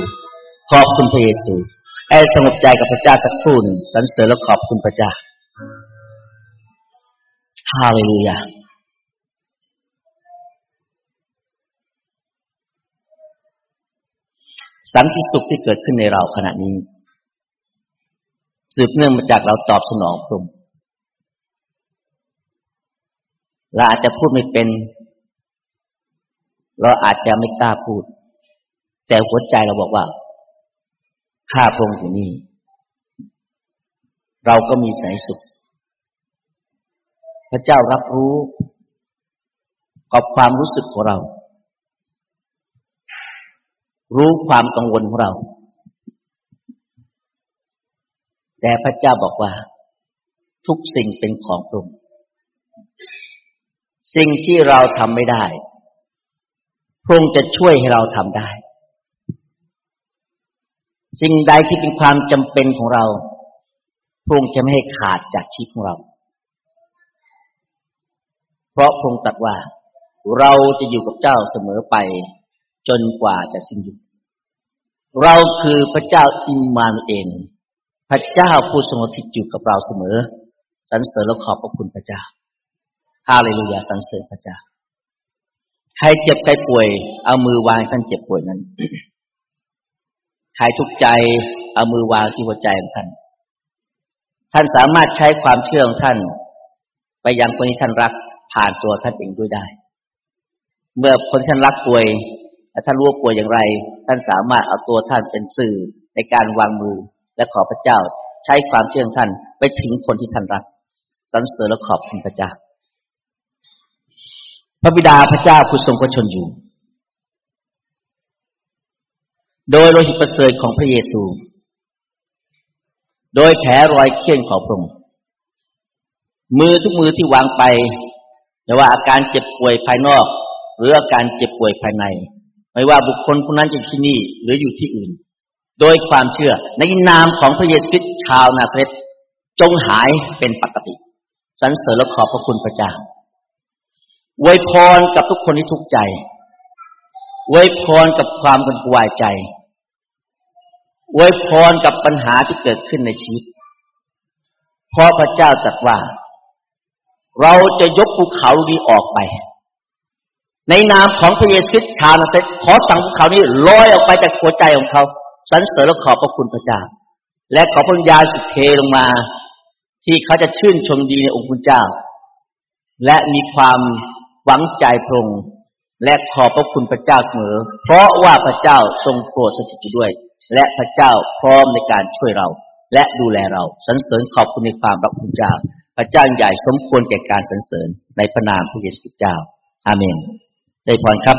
[SPEAKER 1] ขอบคุณพระเยซูไอ้สงบใจกับพระเจ้าสักครู่หนึ่งสรรเสริญและขอบคุณพระเจ้าฮาเลลูยา สันติสุขที่เกิดขึ้นในเราขณะนี้ สืบเนื่องมาจากเราตอบสนองพระองค์เราอาจจะพูดไม่เป็น เราอาจจะไม่กล้าพูด แต่หัวใจเราบอกว่า ข้าพระองค์อยู่นี่ เราก็มีสายสุข พระเจ้ารับรู้กับความรู้สึกของเรา รู้ความกังวลของเรา แต่พระเจ้าบอกว่า ทุกสิ่งเป็นของพระองค์สิ่งที่เราทำไม่ได้พระองค์จะช่วยให้เราทำได้ สิ่งใดที่เป็นความจำเป็นของเราพระองค์จะไม่ให้ขาดจากชีวิตของเรา เพราะพระองค์ตรัสว่า เราจะอยู่กับเจ้าเสมอไป จนกว่าจะสิ้นยุคเราคือพระเจ้าอิมมานเอลพระเจ้าผู้ทรงสถิตอยู่กับเราเสมอสรรเสริญและขอบพระคุณพระเจ้าฮาเลลูยาสรรเสริญพระเจ้า ใครเจ็บใครป่วย เอามือวางท่านเจ็บป่วยนั้น ใครทุกข์ใจ เอามือวางที่หัวใจของท่าน ท่านสามารถใช้ความเชื่อของท่าน ไปยังคนที่ท่านรักผ่านตัวท่านเองด้วยได้ เมื่อคนที่ท่านรักป่วย และท่านรู้ว่าป่วยอย่างไร ท่านสามารถเอาตัวท่านเป็นสื่อในการวางมือและขอพระเจ้าใช้ความเชื่อท่านไปถึงคนที่ท่านรักสรรเสริญและขอบคุณพระเจ้า พระบิดาพระเจ้าผู้ทรงพระชนอยู่ โดยโลหิตประเสริฐของพระเยซู โดยแผลรอยเคี้ยนของพระองค์มือทุกมือที่วางไปไม่ว่าอาการเจ็บป่วยภายนอก หรืออาการเจ็บป่วยภายใน ไม่ว่าบุคคลคนนั้นอยู่ที่นี่หรืออยู่ที่อื่น โดยความเชื่อในนามของพระเยซูคริสต์ชาวนาเรตจงหายเป็นปกติสรรเสริญและขอบพระคุณพระเจ้าไวยพรกับทุกคนที่ทุกข์ใจไวยพรกับความกังวลใจไวยพรกับปัญหาที่เกิดขึ้นในชีวิต เพราะพระเจ้าตรัสว่า เราจะยกภูเขาลูกนี้ออกไป ในนามของพระเยซูคริสต์ชาวนาเซตขอสั่งภูเขานี้ลอยออกไปจากหัวใจของเขาสรรเสริญและขอบพระคุณพระเจ้า และขอพระญาสุเทลงมา ที่เขาจะชื่นชมดีในองค์พระเจ้า และมีความหวังใจพรงและขอบพระคุณพระเจ้าเสมอ เพราะว่าพระเจ้าทรงโปรดสถิตด้วย และพระเจ้าพร้อมในการช่วยเรา และดูแลเราสรรเสริญขอบคุณในความรักพระเจ้า พระเจ้าใหญ่สมควรแก่การสรรเสริญในพระนามพระเยซูเจ้า อาเมน ได้พรครับ